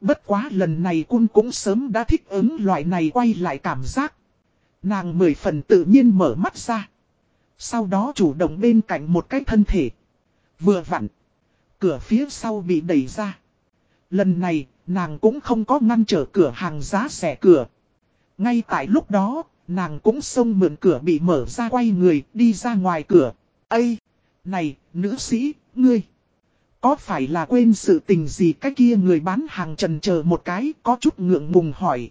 Bất quá lần này cun cũng sớm đã thích ứng loại này quay lại cảm giác. Nàng mười phần tự nhiên mở mắt ra. Sau đó chủ động bên cạnh một cái thân thể. Vừa vặn. Cửa phía sau bị đẩy ra. Lần này, nàng cũng không có ngăn trở cửa hàng giá rẻ cửa. Ngay tại lúc đó, nàng cũng xông mượn cửa bị mở ra quay người đi ra ngoài cửa. Ây! Này, nữ sĩ, ngươi! Có phải là quên sự tình gì cái kia người bán hàng trần chờ một cái có chút ngượng ngùng hỏi.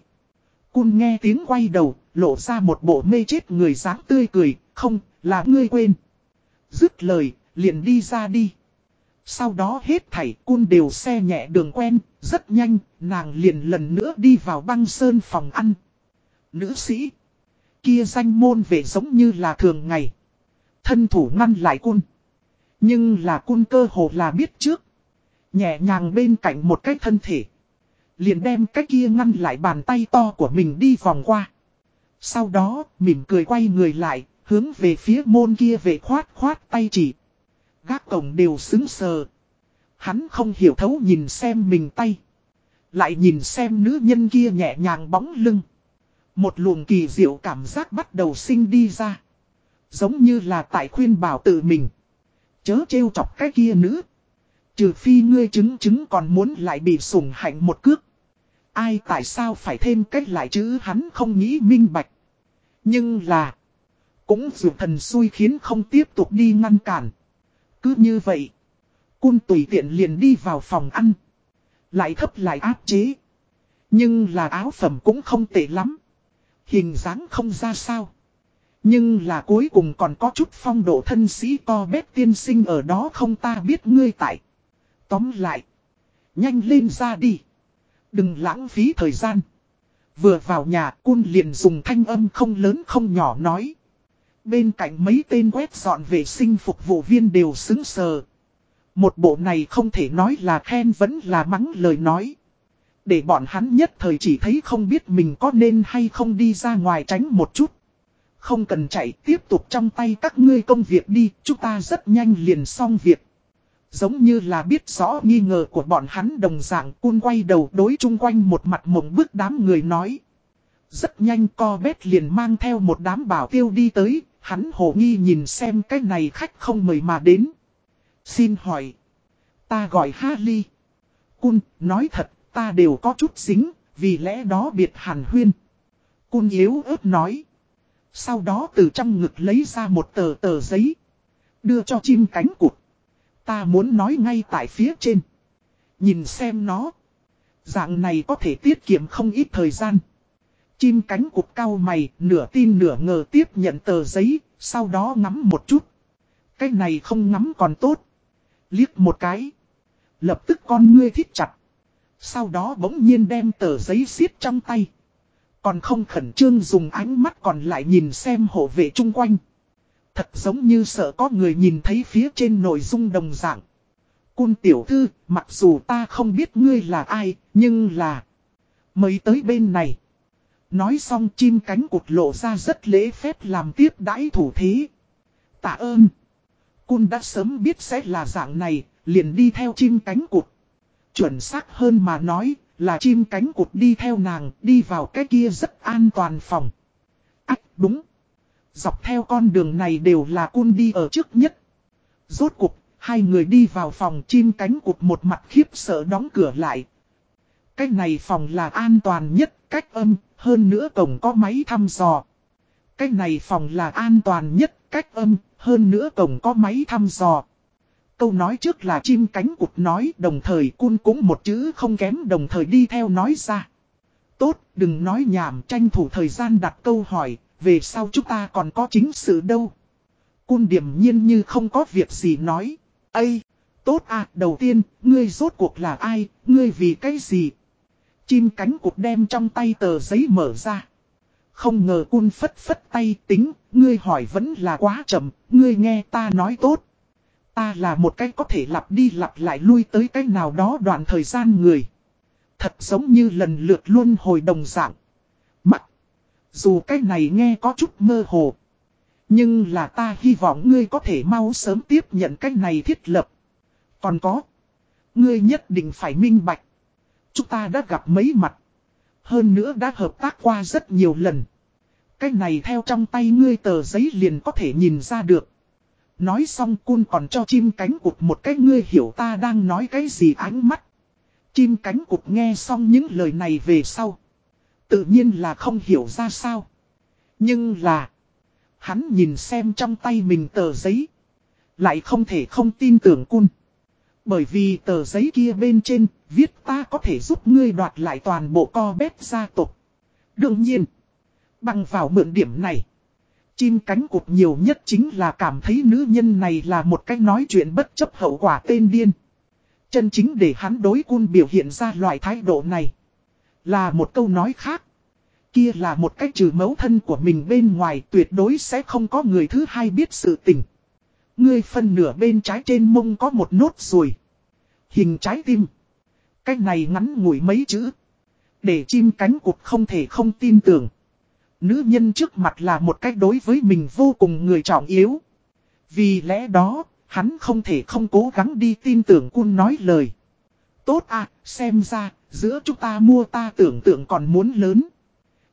Cun nghe tiếng quay đầu, lộ ra một bộ mê chết người dáng tươi cười, không, là ngươi quên. Dứt lời, liền đi ra đi. Sau đó hết thảy cun đều xe nhẹ đường quen, rất nhanh, nàng liền lần nữa đi vào băng sơn phòng ăn. Nữ sĩ, kia danh môn về giống như là thường ngày. Thân thủ ngăn lại cun. Nhưng là cun cơ hồ là biết trước. Nhẹ nhàng bên cạnh một cái thân thể. Liền đem cái kia ngăn lại bàn tay to của mình đi vòng qua. Sau đó, mỉm cười quay người lại, hướng về phía môn kia về khoát khoát tay chỉ. Gác cổng đều xứng sờ. Hắn không hiểu thấu nhìn xem mình tay. Lại nhìn xem nữ nhân kia nhẹ nhàng bóng lưng. Một luồng kỳ diệu cảm giác bắt đầu sinh đi ra. Giống như là tại khuyên bảo tự mình. Chớ trêu chọc cái kia nữ. Trừ phi ngươi chứng chứng còn muốn lại bị sủng hạnh một cước. Ai tại sao phải thêm cách lại chứ hắn không nghĩ minh bạch. Nhưng là. Cũng dù thần xui khiến không tiếp tục đi ngăn cản. Cứ như vậy. Cun tùy tiện liền đi vào phòng ăn. Lại thấp lại áp chế. Nhưng là áo phẩm cũng không tệ lắm. Hình dáng không ra sao. Nhưng là cuối cùng còn có chút phong độ thân sĩ co bếp tiên sinh ở đó không ta biết ngươi tại. Tóm lại. Nhanh lên ra đi. Đừng lãng phí thời gian. Vừa vào nhà cun liền dùng thanh âm không lớn không nhỏ nói. Bên cạnh mấy tên quét dọn vệ sinh phục vụ viên đều xứng sờ. Một bộ này không thể nói là khen vẫn là mắng lời nói. Để bọn hắn nhất thời chỉ thấy không biết mình có nên hay không đi ra ngoài tránh một chút. Không cần chạy tiếp tục trong tay các ngươi công việc đi, chúng ta rất nhanh liền xong việc. Giống như là biết rõ nghi ngờ của bọn hắn đồng dạng cun quay đầu đối chung quanh một mặt mộng bức đám người nói. Rất nhanh co bét liền mang theo một đám bảo tiêu đi tới, hắn hồ nghi nhìn xem cái này khách không mời mà đến. Xin hỏi, ta gọi Harley. Cun, nói thật, ta đều có chút dính, vì lẽ đó biệt hàn huyên. Cun yếu ớt nói. Sau đó từ trong ngực lấy ra một tờ tờ giấy. Đưa cho chim cánh cụt. Ta muốn nói ngay tại phía trên. Nhìn xem nó. Dạng này có thể tiết kiệm không ít thời gian. Chim cánh cụt cao mày, nửa tin nửa ngờ tiếp nhận tờ giấy, sau đó ngắm một chút. Cái này không ngắm còn tốt. Liếc một cái. Lập tức con ngươi thích chặt. Sau đó bỗng nhiên đem tờ giấy xiết trong tay. Còn không khẩn trương dùng ánh mắt còn lại nhìn xem hộ vệ chung quanh. Thật giống như sợ có người nhìn thấy phía trên nội dung đồng dạng. Cun tiểu thư, mặc dù ta không biết ngươi là ai, nhưng là... Mới tới bên này. Nói xong chim cánh cụt lộ ra rất lễ phép làm tiếp đãi thủ thế. Tạ ơn. Cun đã sớm biết sẽ là dạng này, liền đi theo chim cánh cụt. Chuẩn xác hơn mà nói, là chim cánh cụt đi theo nàng, đi vào cái kia rất an toàn phòng. Ách đúng. Dọc theo con đường này đều là cun đi ở trước nhất. Rốt cục, hai người đi vào phòng chim cánh cụt một mặt khiếp sợ đóng cửa lại. Cái này phòng là an toàn nhất, cách âm, hơn nữa cổng có máy thăm dò. Cái này phòng là an toàn nhất, cách âm, hơn nữa cổng có máy thăm dò. Câu nói trước là chim cánh cụt nói đồng thời cun cũng một chữ không kém đồng thời đi theo nói ra. Tốt, đừng nói nhảm tranh thủ thời gian đặt câu hỏi, về sau chúng ta còn có chính sự đâu. Cun điểm nhiên như không có việc gì nói. Ây, tốt à, đầu tiên, ngươi rốt cuộc là ai, ngươi vì cái gì? Chim cánh cụt đem trong tay tờ giấy mở ra. Không ngờ cun phất phất tay tính, ngươi hỏi vẫn là quá chậm, ngươi nghe ta nói tốt. Ta là một cái có thể lặp đi lặp lại lui tới cái nào đó đoạn thời gian người. Thật giống như lần lượt luôn hồi đồng dạng. Mặc. Dù cái này nghe có chút mơ hồ. Nhưng là ta hy vọng ngươi có thể mau sớm tiếp nhận cái này thiết lập. Còn có. Ngươi nhất định phải minh bạch. Chúng ta đã gặp mấy mặt. Hơn nữa đã hợp tác qua rất nhiều lần. Cái này theo trong tay ngươi tờ giấy liền có thể nhìn ra được. Nói xong cun còn cho chim cánh cụt một cái ngươi hiểu ta đang nói cái gì ánh mắt. Chim cánh cụt nghe xong những lời này về sau. Tự nhiên là không hiểu ra sao. Nhưng là. Hắn nhìn xem trong tay mình tờ giấy. Lại không thể không tin tưởng cun. Bởi vì tờ giấy kia bên trên, viết ta có thể giúp ngươi đoạt lại toàn bộ co bét gia tộc. Đương nhiên, bằng vào mượn điểm này, chim cánh cụt nhiều nhất chính là cảm thấy nữ nhân này là một cách nói chuyện bất chấp hậu quả tên điên. Chân chính để hắn đối cun biểu hiện ra loại thái độ này. Là một câu nói khác. Kia là một cách trừ mấu thân của mình bên ngoài tuyệt đối sẽ không có người thứ hai biết sự tình. Ngươi phân nửa bên trái trên mông có một nốt ruồi. Hình trái tim. Cách này ngắn ngủi mấy chữ. Để chim cánh cụt không thể không tin tưởng. Nữ nhân trước mặt là một cách đối với mình vô cùng người trọng yếu. Vì lẽ đó, hắn không thể không cố gắng đi tin tưởng cun nói lời. Tốt à, xem ra, giữa chúng ta mua ta tưởng tượng còn muốn lớn.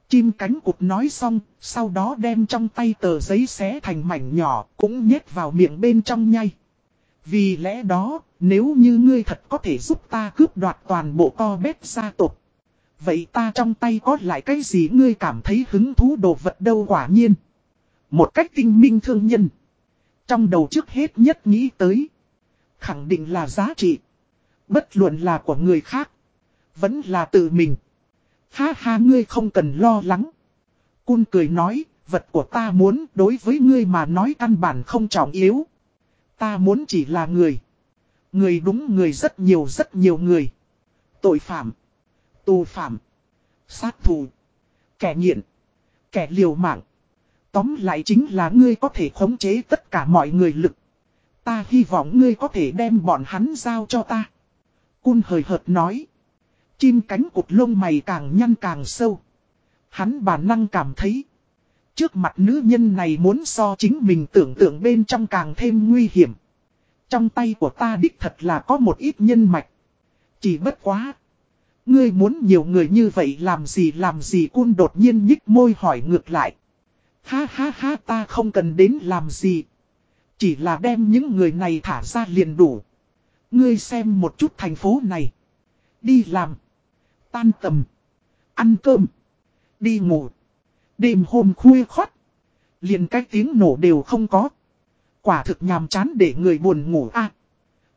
Chim cánh cụt nói xong, sau đó đem trong tay tờ giấy xé thành mảnh nhỏ, cũng nhét vào miệng bên trong nhai. Vì lẽ đó, nếu như ngươi thật có thể giúp ta cướp đoạt toàn bộ co bếp gia tộc Vậy ta trong tay có lại cái gì ngươi cảm thấy hứng thú đồ vật đâu quả nhiên. Một cách tinh minh thương nhân. Trong đầu trước hết nhất nghĩ tới. Khẳng định là giá trị. Bất luận là của người khác. Vẫn là tự mình. Ha ha ngươi không cần lo lắng. Cun cười nói, Vật của ta muốn đối với ngươi mà nói căn bản không trọng yếu. Ta muốn chỉ là người. Người đúng người rất nhiều rất nhiều người. Tội phạm. Tù phạm. Sát thù. Kẻ nghiện. Kẻ liều mạng. Tóm lại chính là ngươi có thể khống chế tất cả mọi người lực. Ta hy vọng ngươi có thể đem bọn hắn giao cho ta. Cun hời hợt nói. Chim cánh cụt lông mày càng nhăn càng sâu. Hắn bản năng cảm thấy. Trước mặt nữ nhân này muốn so chính mình tưởng tượng bên trong càng thêm nguy hiểm. Trong tay của ta đích thật là có một ít nhân mạch. Chỉ bất quá. Ngươi muốn nhiều người như vậy làm gì làm gì cun đột nhiên nhích môi hỏi ngược lại. Ha ha ha ta không cần đến làm gì. Chỉ là đem những người này thả ra liền đủ. Ngươi xem một chút thành phố này. Đi làm. Tan tầm. Ăn cơm. Đi ngủ. Đêm hôm khuya khoắt. Liền cái tiếng nổ đều không có. Quả thực nhàm chán để người buồn ngủ a. À,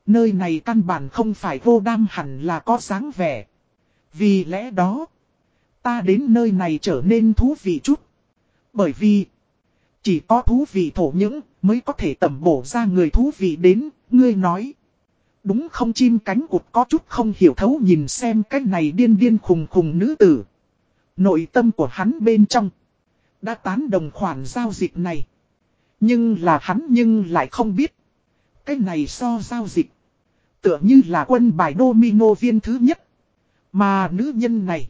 nơi này căn bản không phải vô đam hẳn là có dáng vẻ. Vì lẽ đó, ta đến nơi này trở nên thú vị chút. Bởi vì, chỉ có thú vị thổ những mới có thể tẩm bổ ra người thú vị đến, ngươi nói. Đúng không chim cánh cụt có chút không hiểu thấu nhìn xem cái này điên điên khùng khùng nữ tử. Nội tâm của hắn bên trong. Đã tán đồng khoản giao dịch này. Nhưng là hắn nhưng lại không biết. Cái này so giao dịch. Tựa như là quân bài domino viên thứ nhất. Mà nữ nhân này.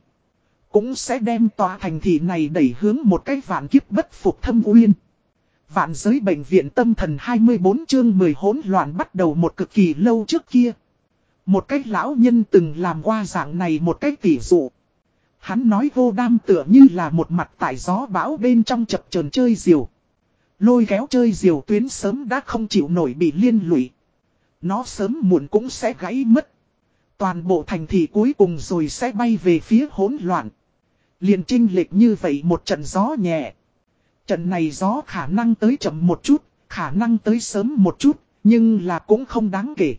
Cũng sẽ đem tòa thành thị này đẩy hướng một cái vạn kiếp bất phục thâm uyên. Vạn giới bệnh viện tâm thần 24 chương 10 hỗn loạn bắt đầu một cực kỳ lâu trước kia. Một cách lão nhân từng làm qua dạng này một cách tỉ dụ. Hắn nói vô đam tựa như là một mặt tại gió bão bên trong chập trờn chơi diều. Lôi kéo chơi diều tuyến sớm đã không chịu nổi bị liên lụy. Nó sớm muộn cũng sẽ gãy mất. Toàn bộ thành thị cuối cùng rồi sẽ bay về phía hỗn loạn. liền trinh lệch như vậy một trận gió nhẹ. Trận này gió khả năng tới chậm một chút, khả năng tới sớm một chút, nhưng là cũng không đáng kể.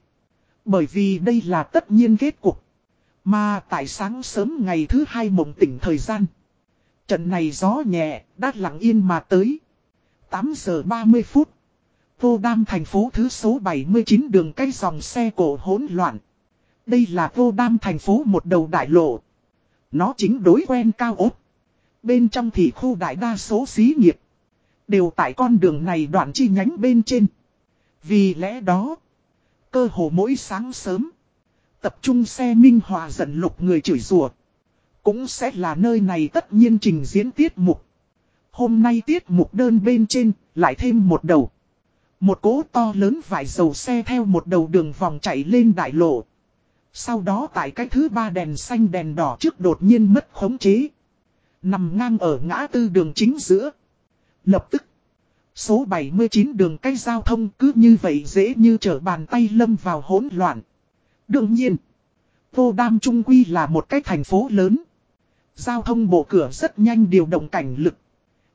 Bởi vì đây là tất nhiên kết cục. Mà tại sáng sớm ngày thứ hai mộng tỉnh thời gian. Trận này gió nhẹ, đã lặng yên mà tới. 8 giờ 30 phút. Vô Đam thành phố thứ số 79 đường cây dòng xe cổ hỗn loạn. Đây là vô đam thành phố một đầu đại lộ. Nó chính đối quen cao ốt. Bên trong thì khu đại đa số xí nghiệp. Đều tại con đường này đoạn chi nhánh bên trên. Vì lẽ đó. Cơ hồ mỗi sáng sớm. Tập trung xe minh hòa dần lục người chửi rủa Cũng sẽ là nơi này tất nhiên trình diễn tiết mục. Hôm nay tiết mục đơn bên trên, lại thêm một đầu. Một cố to lớn vải dầu xe theo một đầu đường vòng chạy lên đại lộ. Sau đó tại cái thứ ba đèn xanh đèn đỏ trước đột nhiên mất khống chế. Nằm ngang ở ngã tư đường chính giữa. Lập tức. Số 79 đường cây giao thông cứ như vậy dễ như trở bàn tay lâm vào hỗn loạn. Đương nhiên. Vô Đam Trung Quy là một cái thành phố lớn. Giao thông bộ cửa rất nhanh điều động cảnh lực.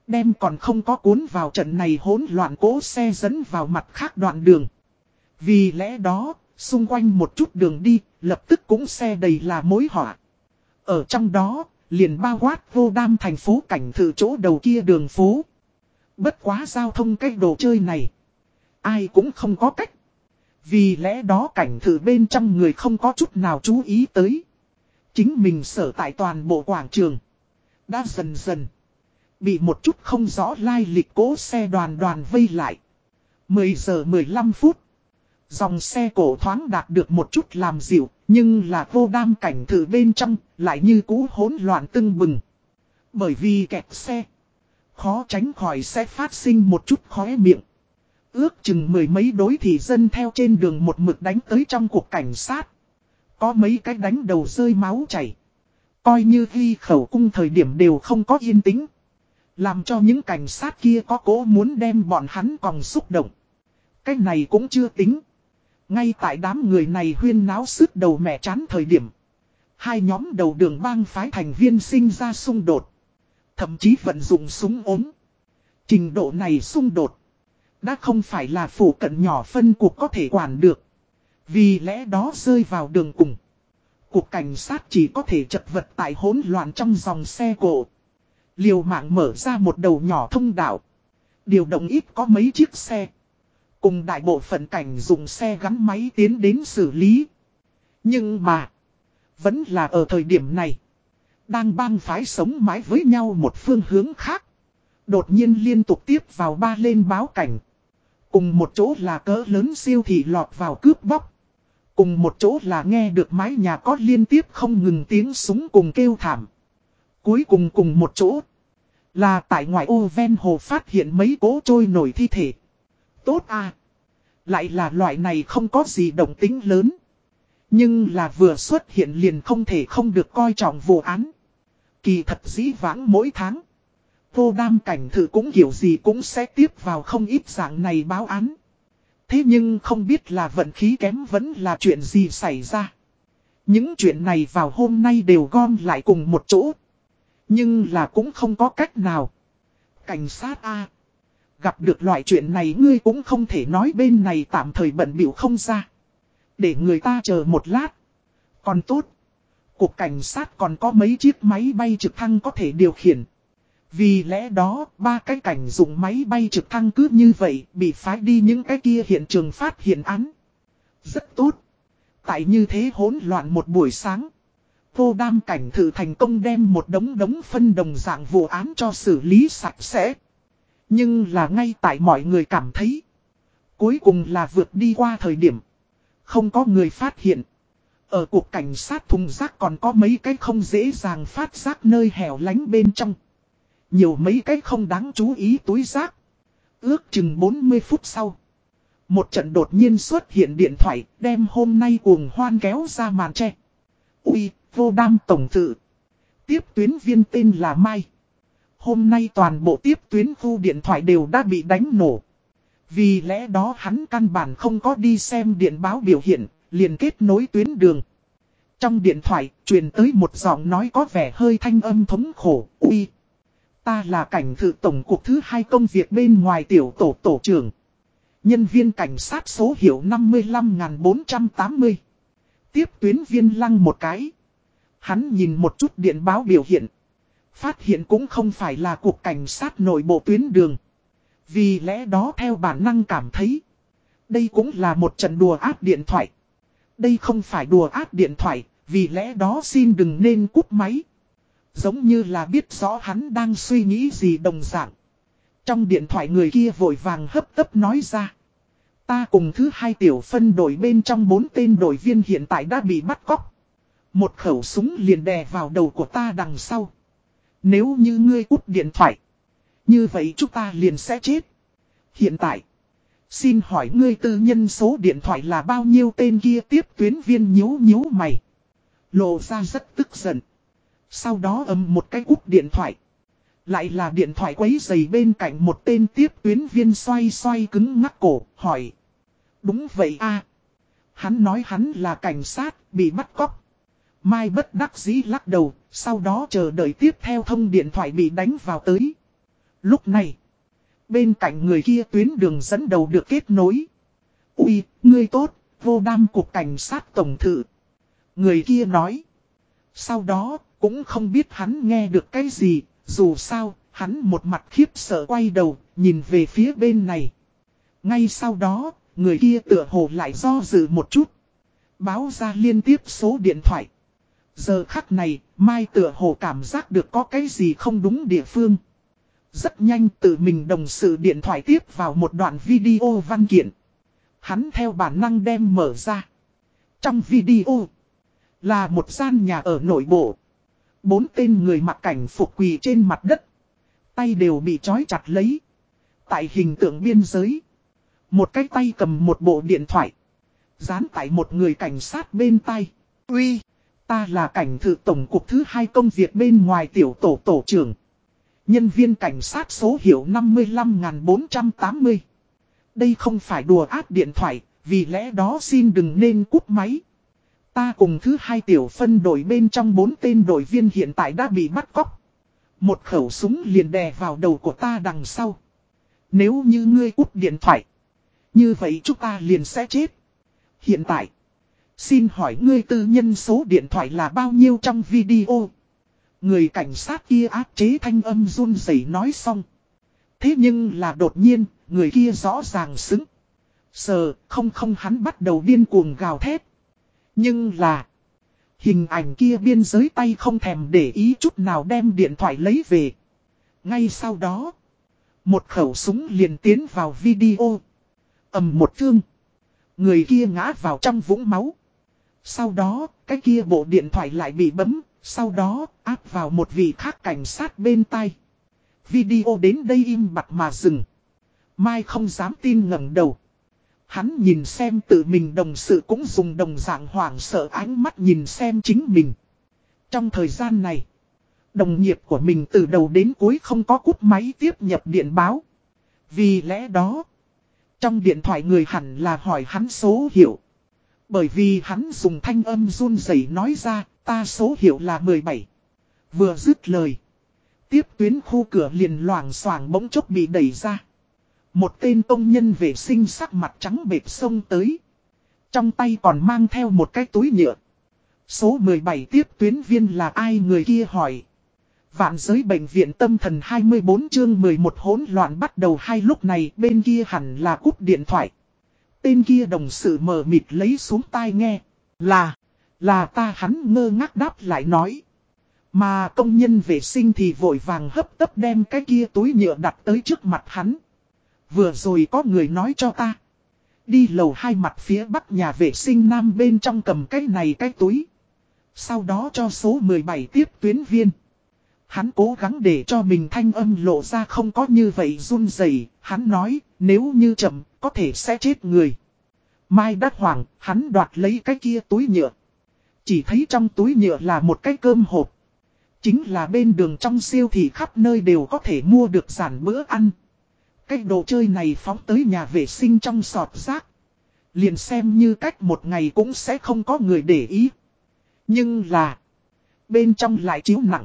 Đem còn không có cuốn vào trận này hỗn loạn cố xe dẫn vào mặt khác đoạn đường. Vì lẽ đó, xung quanh một chút đường đi, lập tức cũng xe đầy là mối họa. Ở trong đó, liền bao quát vô đam thành phố cảnh thử chỗ đầu kia đường phố. Bất quá giao thông cái đồ chơi này. Ai cũng không có cách. Vì lẽ đó cảnh thử bên trong người không có chút nào chú ý tới. Chính mình sở tại toàn bộ quảng trường. Đã dần dần. Bị một chút không rõ lai lịch cố xe đoàn đoàn vây lại. 10 giờ 15 phút. Dòng xe cổ thoáng đạt được một chút làm dịu, nhưng là vô đam cảnh thử bên trong, lại như cũ hỗn loạn tưng bừng. Bởi vì kẹt xe, khó tránh khỏi sẽ phát sinh một chút khóe miệng. Ước chừng mười mấy đối thị dân theo trên đường một mực đánh tới trong cuộc cảnh sát. Có mấy cái đánh đầu rơi máu chảy. Coi như ghi khẩu cung thời điểm đều không có yên tĩnh. Làm cho những cảnh sát kia có cố muốn đem bọn hắn còn xúc động. Cái này cũng chưa tính. Ngay tại đám người này huyên náo sứt đầu mẹ chán thời điểm. Hai nhóm đầu đường bang phái thành viên sinh ra xung đột. Thậm chí vận dụng súng ốm. Trình độ này xung đột. Đã không phải là phủ cận nhỏ phân cuộc có thể quản được. Vì lẽ đó rơi vào đường cùng. Cuộc cảnh sát chỉ có thể chật vật tại hỗn loạn trong dòng xe cổ. Liều mạng mở ra một đầu nhỏ thông đạo. Điều động ít có mấy chiếc xe. Cùng đại bộ phận cảnh dùng xe gắn máy tiến đến xử lý. Nhưng mà. Vẫn là ở thời điểm này. Đang bang phái sống mái với nhau một phương hướng khác. Đột nhiên liên tục tiếp vào ba lên báo cảnh. Cùng một chỗ là cỡ lớn siêu thị lọt vào cướp bóc. Cùng một chỗ là nghe được mái nhà có liên tiếp không ngừng tiếng súng cùng kêu thảm. Cuối cùng cùng một chỗ. Là tại ngoại ô ven hồ phát hiện mấy cố trôi nổi thi thể. Tốt à. Lại là loại này không có gì động tính lớn. Nhưng là vừa xuất hiện liền không thể không được coi trọng vụ án. Kỳ thật dĩ vãng mỗi tháng. Vô đam cảnh thử cũng hiểu gì cũng sẽ tiếp vào không ít dạng này báo án. Thế nhưng không biết là vận khí kém vẫn là chuyện gì xảy ra. Những chuyện này vào hôm nay đều gom lại cùng một chỗ. Nhưng là cũng không có cách nào. Cảnh sát A. Gặp được loại chuyện này ngươi cũng không thể nói bên này tạm thời bận biểu không ra. Để người ta chờ một lát. Còn tốt. Cục cảnh sát còn có mấy chiếc máy bay trực thăng có thể điều khiển. Vì lẽ đó, ba cái cảnh dùng máy bay trực thăng cứ như vậy, bị phái đi những cái kia hiện trường phát hiện án. Rất tốt. Tại như thế hỗn loạn một buổi sáng. Vô đam cảnh thử thành công đem một đống đống phân đồng dạng vụ án cho xử lý sạch sẽ. Nhưng là ngay tại mọi người cảm thấy. Cuối cùng là vượt đi qua thời điểm. Không có người phát hiện. Ở cuộc cảnh sát thùng rác còn có mấy cái không dễ dàng phát rác nơi hẻo lánh bên trong. Nhiều mấy cái không đáng chú ý túi rác. Ước chừng 40 phút sau. Một trận đột nhiên xuất hiện điện thoại đem hôm nay cuồng hoan kéo ra màn tre. Ui, vô đam tổng thự. Tiếp tuyến viên tên là Mai. Hôm nay toàn bộ tiếp tuyến khu điện thoại đều đã bị đánh nổ. Vì lẽ đó hắn căn bản không có đi xem điện báo biểu hiện, liền kết nối tuyến đường. Trong điện thoại, truyền tới một giọng nói có vẻ hơi thanh âm thống khổ, uy. Ta là cảnh thự tổng cục thứ hai công việc bên ngoài tiểu tổ tổ trưởng. Nhân viên cảnh sát số hiệu 55.480. Tiếp tuyến viên lăng một cái. Hắn nhìn một chút điện báo biểu hiện. Phát hiện cũng không phải là cuộc cảnh sát nội bộ tuyến đường. Vì lẽ đó theo bản năng cảm thấy. Đây cũng là một trận đùa áp điện thoại. Đây không phải đùa áp điện thoại, vì lẽ đó xin đừng nên cúp máy. Giống như là biết rõ hắn đang suy nghĩ gì đồng dạng. Trong điện thoại người kia vội vàng hấp tấp nói ra. Ta cùng thứ hai tiểu phân đội bên trong bốn tên đội viên hiện tại đã bị bắt cóc. Một khẩu súng liền đè vào đầu của ta đằng sau. Nếu như ngươi cút điện thoại. Như vậy chúng ta liền sẽ chết. Hiện tại. Xin hỏi ngươi tư nhân số điện thoại là bao nhiêu tên kia tiếp tuyến viên nhíu nhíu mày. Lộ ra rất tức giận. Sau đó ầm một cái cúp điện thoại. Lại là điện thoại quấy dày bên cạnh một tên tiếp tuyến viên xoay xoay cứng ngắc cổ, hỏi. Đúng vậy a Hắn nói hắn là cảnh sát, bị bắt cóc. Mai bất đắc dĩ lắc đầu, sau đó chờ đợi tiếp theo thông điện thoại bị đánh vào tới. Lúc này, bên cạnh người kia tuyến đường dẫn đầu được kết nối. Ui, ngươi tốt, vô đam cục cảnh sát tổng thự. Người kia nói. Sau đó, cũng không biết hắn nghe được cái gì, dù sao, hắn một mặt khiếp sợ quay đầu, nhìn về phía bên này. Ngay sau đó, người kia tựa hồ lại do dự một chút. Báo ra liên tiếp số điện thoại. Giờ khắc này, Mai tựa hồ cảm giác được có cái gì không đúng địa phương. Rất nhanh tự mình đồng sự điện thoại tiếp vào một đoạn video văn kiện. Hắn theo bản năng đem mở ra. Trong video, là một gian nhà ở nội bộ. Bốn tên người mặc cảnh phục quỳ trên mặt đất. Tay đều bị trói chặt lấy. Tại hình tượng biên giới. Một cái tay cầm một bộ điện thoại. Dán tại một người cảnh sát bên tay. Uy, ta là cảnh thự tổng cục thứ hai công việc bên ngoài tiểu tổ tổ trưởng. Nhân viên cảnh sát số hiệu 55.480. Đây không phải đùa ác điện thoại, vì lẽ đó xin đừng nên cúp máy. Ta cùng thứ hai tiểu phân đội bên trong bốn tên đội viên hiện tại đã bị bắt cóc. Một khẩu súng liền đè vào đầu của ta đằng sau. Nếu như ngươi cúp điện thoại. Như vậy chúng ta liền sẽ chết. Hiện tại. Xin hỏi ngươi tư nhân số điện thoại là bao nhiêu trong video. Người cảnh sát kia áp chế thanh âm run rẩy nói xong. Thế nhưng là đột nhiên, người kia rõ ràng xứng. Sờ, không không hắn bắt đầu điên cuồng gào thét. Nhưng là... Hình ảnh kia biên giới tay không thèm để ý chút nào đem điện thoại lấy về. Ngay sau đó, một khẩu súng liền tiến vào video. ầm một thương. Người kia ngã vào trong vũng máu. Sau đó, cái kia bộ điện thoại lại bị bấm, sau đó áp vào một vị khác cảnh sát bên tay. Video đến đây im bặt mà dừng. Mai không dám tin ngẩng đầu. Hắn nhìn xem tự mình đồng sự cũng dùng đồng dạng hoảng sợ ánh mắt nhìn xem chính mình. Trong thời gian này, đồng nghiệp của mình từ đầu đến cuối không có cút máy tiếp nhập điện báo. Vì lẽ đó, trong điện thoại người hẳn là hỏi hắn số hiệu. Bởi vì hắn dùng thanh âm run rẩy nói ra, ta số hiệu là 17. Vừa dứt lời. Tiếp tuyến khu cửa liền loảng xoảng bỗng chốc bị đẩy ra. Một tên công nhân vệ sinh sắc mặt trắng bệt sông tới. Trong tay còn mang theo một cái túi nhựa. Số 17 tiếp tuyến viên là ai người kia hỏi. Vạn giới bệnh viện tâm thần 24 chương 11 hỗn loạn bắt đầu hai lúc này bên kia hẳn là cúp điện thoại. Tên kia đồng sự mờ mịt lấy xuống tai nghe. Là, là ta hắn ngơ ngác đáp lại nói. Mà công nhân vệ sinh thì vội vàng hấp tấp đem cái kia túi nhựa đặt tới trước mặt hắn. Vừa rồi có người nói cho ta. Đi lầu hai mặt phía bắc nhà vệ sinh nam bên trong cầm cái này cái túi. Sau đó cho số 17 tiếp tuyến viên. Hắn cố gắng để cho mình thanh âm lộ ra không có như vậy run rẩy. Hắn nói, nếu như chậm, có thể sẽ chết người. Mai đắc hoảng hắn đoạt lấy cái kia túi nhựa. Chỉ thấy trong túi nhựa là một cái cơm hộp. Chính là bên đường trong siêu thị khắp nơi đều có thể mua được giản bữa ăn. Cái đồ chơi này phóng tới nhà vệ sinh trong sọt rác. Liền xem như cách một ngày cũng sẽ không có người để ý. Nhưng là. Bên trong lại chiếu nặng.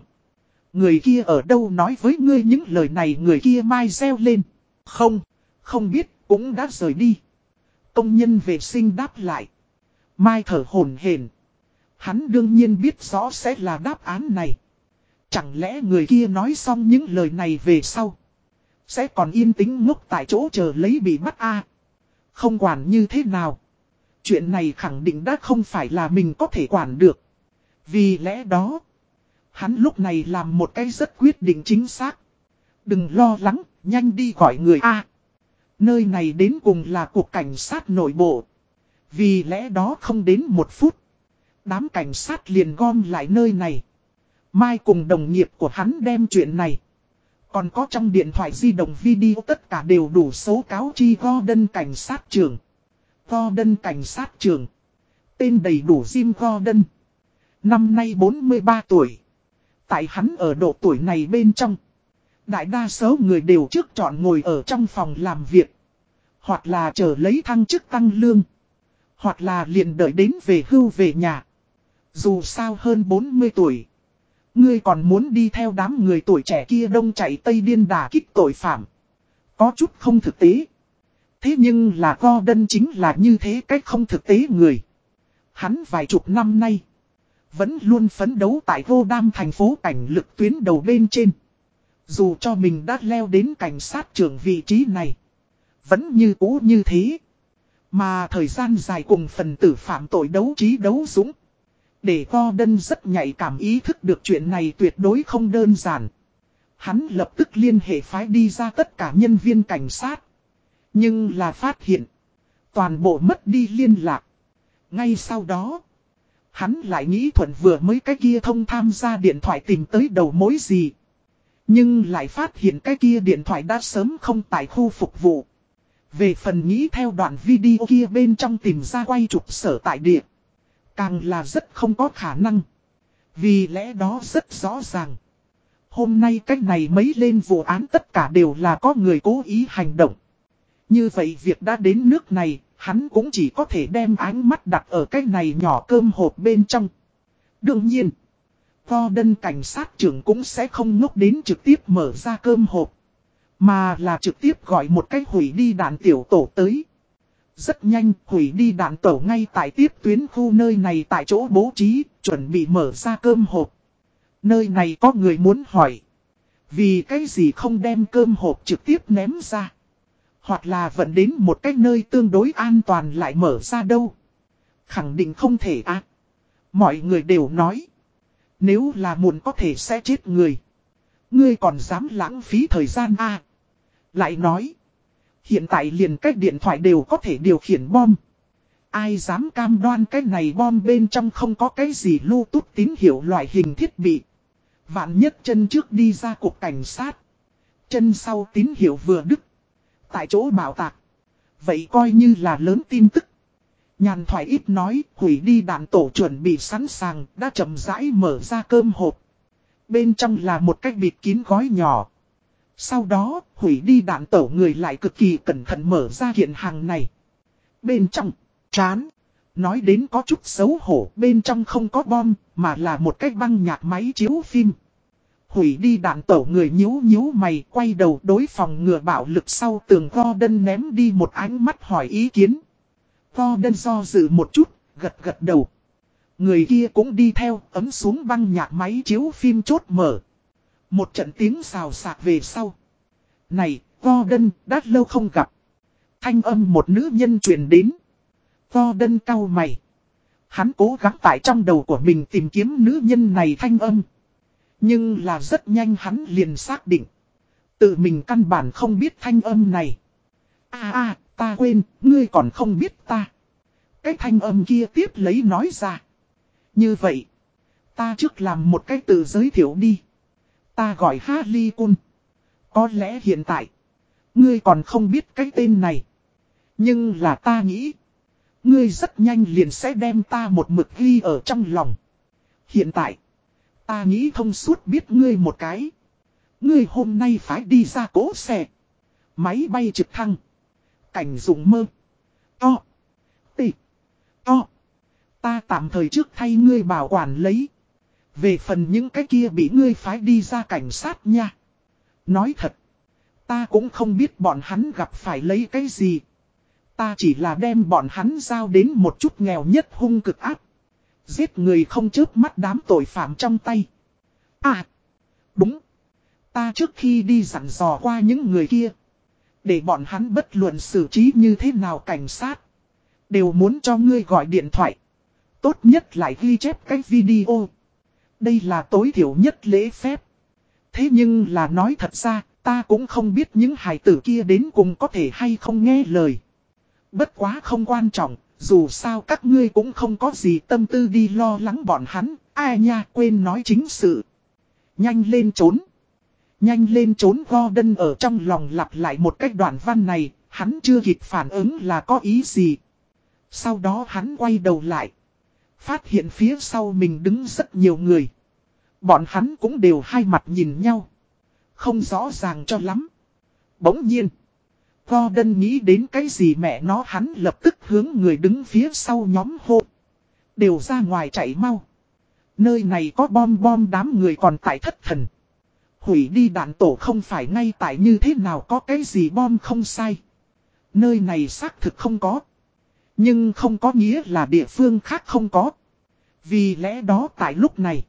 Người kia ở đâu nói với ngươi những lời này người kia mai reo lên. Không, không biết, cũng đã rời đi. Công nhân vệ sinh đáp lại. Mai thở hồn hển. Hắn đương nhiên biết rõ sẽ là đáp án này. Chẳng lẽ người kia nói xong những lời này về sau. Sẽ còn yên tĩnh ngốc tại chỗ chờ lấy bị bắt a Không quản như thế nào. Chuyện này khẳng định đã không phải là mình có thể quản được. Vì lẽ đó. Hắn lúc này làm một cái rất quyết định chính xác. Đừng lo lắng, nhanh đi gọi người A. nơi này đến cùng là cuộc cảnh sát nội bộ. Vì lẽ đó không đến một phút. Đám cảnh sát liền gom lại nơi này. Mai cùng đồng nghiệp của hắn đem chuyện này. Còn có trong điện thoại di động video tất cả đều đủ số cáo chi Gordon cảnh sát trưởng. Gordon cảnh sát trưởng. Tên đầy đủ Jim Gordon. Năm nay 43 tuổi. Tại hắn ở độ tuổi này bên trong. Đại đa số người đều trước chọn ngồi ở trong phòng làm việc. Hoặc là chờ lấy thăng chức tăng lương. Hoặc là liền đợi đến về hưu về nhà. Dù sao hơn 40 tuổi. Ngươi còn muốn đi theo đám người tuổi trẻ kia đông chạy tây điên đà kích tội phạm. Có chút không thực tế. Thế nhưng là Gordon chính là như thế cách không thực tế người. Hắn vài chục năm nay. Vẫn luôn phấn đấu tại vô đam thành phố cảnh lực tuyến đầu bên trên. Dù cho mình đã leo đến cảnh sát trưởng vị trí này. Vẫn như cũ như thế. Mà thời gian dài cùng phần tử phạm tội đấu trí đấu dũng. Để Gordon rất nhạy cảm ý thức được chuyện này tuyệt đối không đơn giản. Hắn lập tức liên hệ phái đi ra tất cả nhân viên cảnh sát. Nhưng là phát hiện. Toàn bộ mất đi liên lạc. Ngay sau đó. Hắn lại nghĩ thuận vừa mới cái kia thông tham gia điện thoại tìm tới đầu mối gì. Nhưng lại phát hiện cái kia điện thoại đã sớm không tại khu phục vụ. Về phần nghĩ theo đoạn video kia bên trong tìm ra quay trục sở tại địa. Càng là rất không có khả năng. Vì lẽ đó rất rõ ràng. Hôm nay cách này mấy lên vụ án tất cả đều là có người cố ý hành động. Như vậy việc đã đến nước này, hắn cũng chỉ có thể đem ánh mắt đặt ở cái này nhỏ cơm hộp bên trong. Đương nhiên, Gordon cảnh sát trưởng cũng sẽ không ngốc đến trực tiếp mở ra cơm hộp. Mà là trực tiếp gọi một cái hủy đi đạn tiểu tổ tới. Rất nhanh, hủy đi đạn tổ ngay tại tiếp tuyến khu nơi này tại chỗ bố trí, chuẩn bị mở ra cơm hộp. Nơi này có người muốn hỏi. Vì cái gì không đem cơm hộp trực tiếp ném ra. Hoặc là vận đến một cái nơi tương đối an toàn lại mở ra đâu. Khẳng định không thể à. Mọi người đều nói. Nếu là muộn có thể sẽ chết người. Ngươi còn dám lãng phí thời gian à. Lại nói. Hiện tại liền cách điện thoại đều có thể điều khiển bom. Ai dám cam đoan cái này bom bên trong không có cái gì lưu tút tín hiệu loại hình thiết bị. Vạn nhất chân trước đi ra cục cảnh sát. Chân sau tín hiệu vừa đứt. Tại chỗ bảo tạc. Vậy coi như là lớn tin tức. Nhàn thoại ít nói, hủy đi đạn tổ chuẩn bị sẵn sàng, đã chậm rãi mở ra cơm hộp. Bên trong là một cái bịt kín gói nhỏ. Sau đó, hủy đi đạn tổ người lại cực kỳ cẩn thận mở ra hiện hàng này. Bên trong, chán. Nói đến có chút xấu hổ, bên trong không có bom, mà là một cái băng nhạc máy chiếu phim. Hủy đi đạn tổ người nhíu nhíu mày quay đầu đối phòng ngừa bạo lực sau tường Gordon ném đi một ánh mắt hỏi ý kiến. Gordon do dự một chút, gật gật đầu. Người kia cũng đi theo, ấm xuống băng nhạc máy chiếu phim chốt mở. Một trận tiếng xào xạc về sau. Này, Gordon, đã lâu không gặp. Thanh âm một nữ nhân truyền đến. Gordon cau mày. Hắn cố gắng tại trong đầu của mình tìm kiếm nữ nhân này thanh âm. Nhưng là rất nhanh hắn liền xác định. Tự mình căn bản không biết thanh âm này. À à, ta quên, ngươi còn không biết ta. Cái thanh âm kia tiếp lấy nói ra. Như vậy, ta trước làm một cái tự giới thiệu đi. Ta gọi Harley Kun. Có lẽ hiện tại, ngươi còn không biết cái tên này. Nhưng là ta nghĩ, ngươi rất nhanh liền sẽ đem ta một mực ghi ở trong lòng. Hiện tại, ta nghĩ thông suốt biết ngươi một cái. Ngươi hôm nay phải đi ra cố xe. Máy bay trực thăng. Cảnh dụng mơ. To. Tị. To. Ta tạm thời trước thay ngươi bảo quản lấy. Về phần những cái kia bị ngươi phái đi ra cảnh sát nha. Nói thật. Ta cũng không biết bọn hắn gặp phải lấy cái gì. Ta chỉ là đem bọn hắn giao đến một chút nghèo nhất hung cực áp. Giết người không chớp mắt đám tội phạm trong tay. À. Đúng. Ta trước khi đi dặn dò qua những người kia. Để bọn hắn bất luận xử trí như thế nào cảnh sát. Đều muốn cho ngươi gọi điện thoại. Tốt nhất lại ghi chép cái video. Đây là tối thiểu nhất lễ phép. Thế nhưng là nói thật ra, ta cũng không biết những hài tử kia đến cùng có thể hay không nghe lời. Bất quá không quan trọng, dù sao các ngươi cũng không có gì tâm tư đi lo lắng bọn hắn, ai nha quên nói chính sự. Nhanh lên trốn. Nhanh lên trốn Gordon ở trong lòng lặp lại một cách đoạn văn này, hắn chưa kịp phản ứng là có ý gì. Sau đó hắn quay đầu lại. Phát hiện phía sau mình đứng rất nhiều người. Bọn hắn cũng đều hai mặt nhìn nhau. Không rõ ràng cho lắm. Bỗng nhiên. Gordon nghĩ đến cái gì mẹ nó hắn lập tức hướng người đứng phía sau nhóm hộ Đều ra ngoài chạy mau. Nơi này có bom bom đám người còn tại thất thần. Hủy đi đạn tổ không phải ngay tại như thế nào có cái gì bom không sai. Nơi này xác thực không có. Nhưng không có nghĩa là địa phương khác không có. Vì lẽ đó tại lúc này.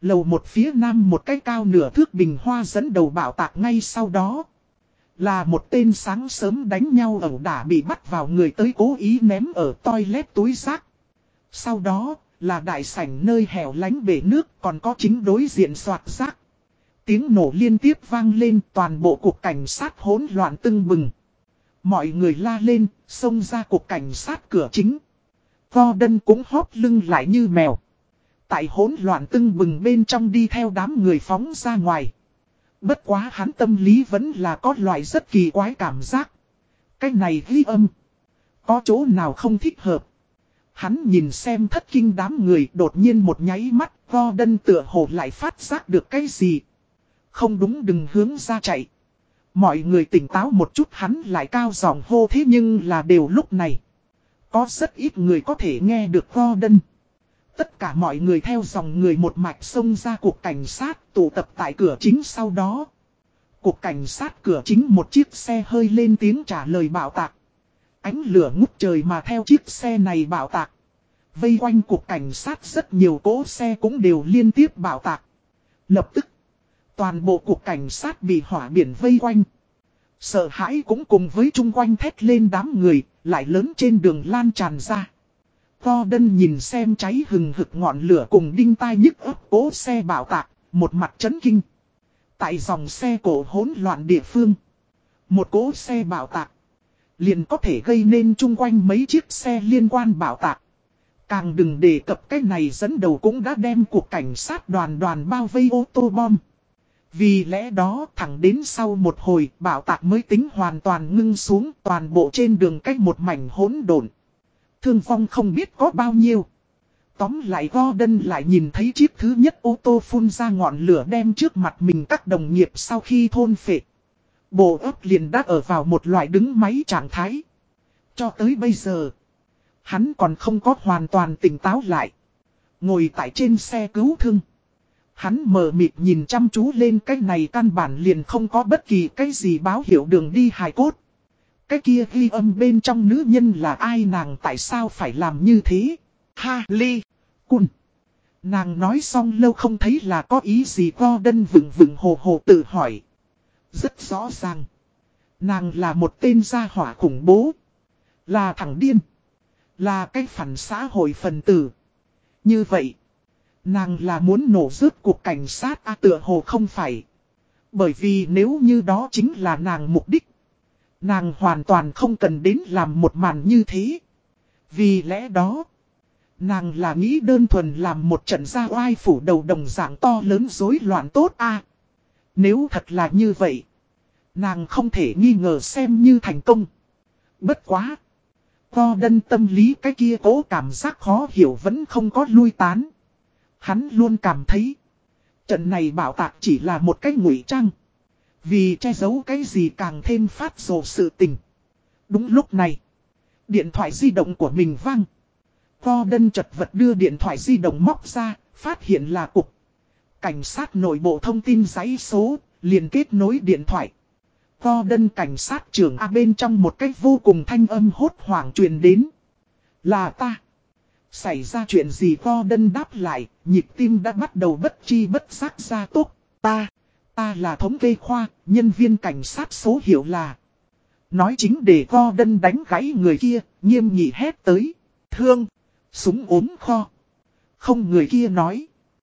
Lầu một phía nam một cái cao nửa thước bình hoa dẫn đầu bảo tạc ngay sau đó. Là một tên sáng sớm đánh nhau ẩu đả bị bắt vào người tới cố ý ném ở toilet túi rác. Sau đó là đại sảnh nơi hẻo lánh bể nước còn có chính đối diện soạt rác. Tiếng nổ liên tiếp vang lên toàn bộ cục cảnh sát hỗn loạn tưng bừng. Mọi người la lên, xông ra cục cảnh sát cửa chính. Gordon cũng hóp lưng lại như mèo. Tại hỗn loạn tưng bừng bên trong đi theo đám người phóng ra ngoài. Bất quá hắn tâm lý vẫn là có loại rất kỳ quái cảm giác. Cái này ghi âm. Có chỗ nào không thích hợp. Hắn nhìn xem thất kinh đám người đột nhiên một nháy mắt. Gordon tựa hồ lại phát giác được cái gì. Không đúng đừng hướng ra chạy. Mọi người tỉnh táo một chút hắn lại cao giọng hô thế nhưng là đều lúc này. Có rất ít người có thể nghe được Gordon. Tất cả mọi người theo dòng người một mạch xông ra cuộc cảnh sát tụ tập tại cửa chính sau đó. Cuộc cảnh sát cửa chính một chiếc xe hơi lên tiếng trả lời bảo tạc. Ánh lửa ngút trời mà theo chiếc xe này bảo tạc. Vây quanh cuộc cảnh sát rất nhiều cỗ xe cũng đều liên tiếp bảo tạc. Lập tức, toàn bộ cuộc cảnh sát bị hỏa biển vây quanh. Sợ hãi cũng cùng với chung quanh thét lên đám người, lại lớn trên đường lan tràn ra. Gordon nhìn xem cháy hừng hực ngọn lửa cùng đinh tai nhức ấp cố xe bảo tạc, một mặt chấn kinh. Tại dòng xe cổ hỗn loạn địa phương, một cố xe bảo tạc liền có thể gây nên chung quanh mấy chiếc xe liên quan bảo tạc. Càng đừng đề cập cái này dẫn đầu cũng đã đem cuộc cảnh sát đoàn đoàn bao vây ô tô bom. Vì lẽ đó thẳng đến sau một hồi bảo tạc mới tính hoàn toàn ngưng xuống toàn bộ trên đường cách một mảnh hỗn độn. Thương vong không biết có bao nhiêu. Tóm lại Gordon lại nhìn thấy chiếc thứ nhất ô tô phun ra ngọn lửa đem trước mặt mình các đồng nghiệp sau khi thôn phệ. Bộ ấp liền đã ở vào một loại đứng máy trạng thái. Cho tới bây giờ, hắn còn không có hoàn toàn tỉnh táo lại. Ngồi tại trên xe cứu thương. Hắn mờ mịt nhìn chăm chú lên cái này căn bản liền không có bất kỳ cái gì báo hiệu đường đi hài cốt. Cái kia ghi âm bên trong nữ nhân là ai nàng tại sao phải làm như thế? Ha ly, cun. Nàng nói xong lâu không thấy là có ý gì co đân vừng vừng hồ hồ tự hỏi. Rất rõ ràng. Nàng là một tên gia hỏa khủng bố. Là thằng điên. Là cái phản xã hội phần tử. Như vậy. Nàng là muốn nổ rớt cuộc cảnh sát A tựa hồ không phải. Bởi vì nếu như đó chính là nàng mục đích. Nàng hoàn toàn không cần đến làm một màn như thế. Vì lẽ đó. Nàng là nghĩ đơn thuần làm một trận gia oai phủ đầu đồng dạng to lớn rối loạn tốt a Nếu thật là như vậy. Nàng không thể nghi ngờ xem như thành công. Bất quá. Co đân tâm lý cái kia cố cảm giác khó hiểu vẫn không có lui tán. Hắn luôn cảm thấy. Trận này bảo tạc chỉ là một cái ngụy trang. Vì che giấu cái gì càng thêm phát rồ sự tình. Đúng lúc này. Điện thoại di động của mình vang. Gordon chật vật đưa điện thoại di động móc ra, phát hiện là cục. Cảnh sát nội bộ thông tin giấy số, liền kết nối điện thoại. Gordon cảnh sát trưởng A bên trong một cách vô cùng thanh âm hốt hoảng truyền đến. Là ta. Xảy ra chuyện gì Gordon đáp lại, nhịp tim đã bắt đầu bất chi bất giác ra tốt. Ta, ta là thống kê khoa, nhân viên cảnh sát số hiệu là. Nói chính để co đân đánh gãy người kia, nghiêm nghị hét tới. Thương, súng ốm kho. Không người kia nói.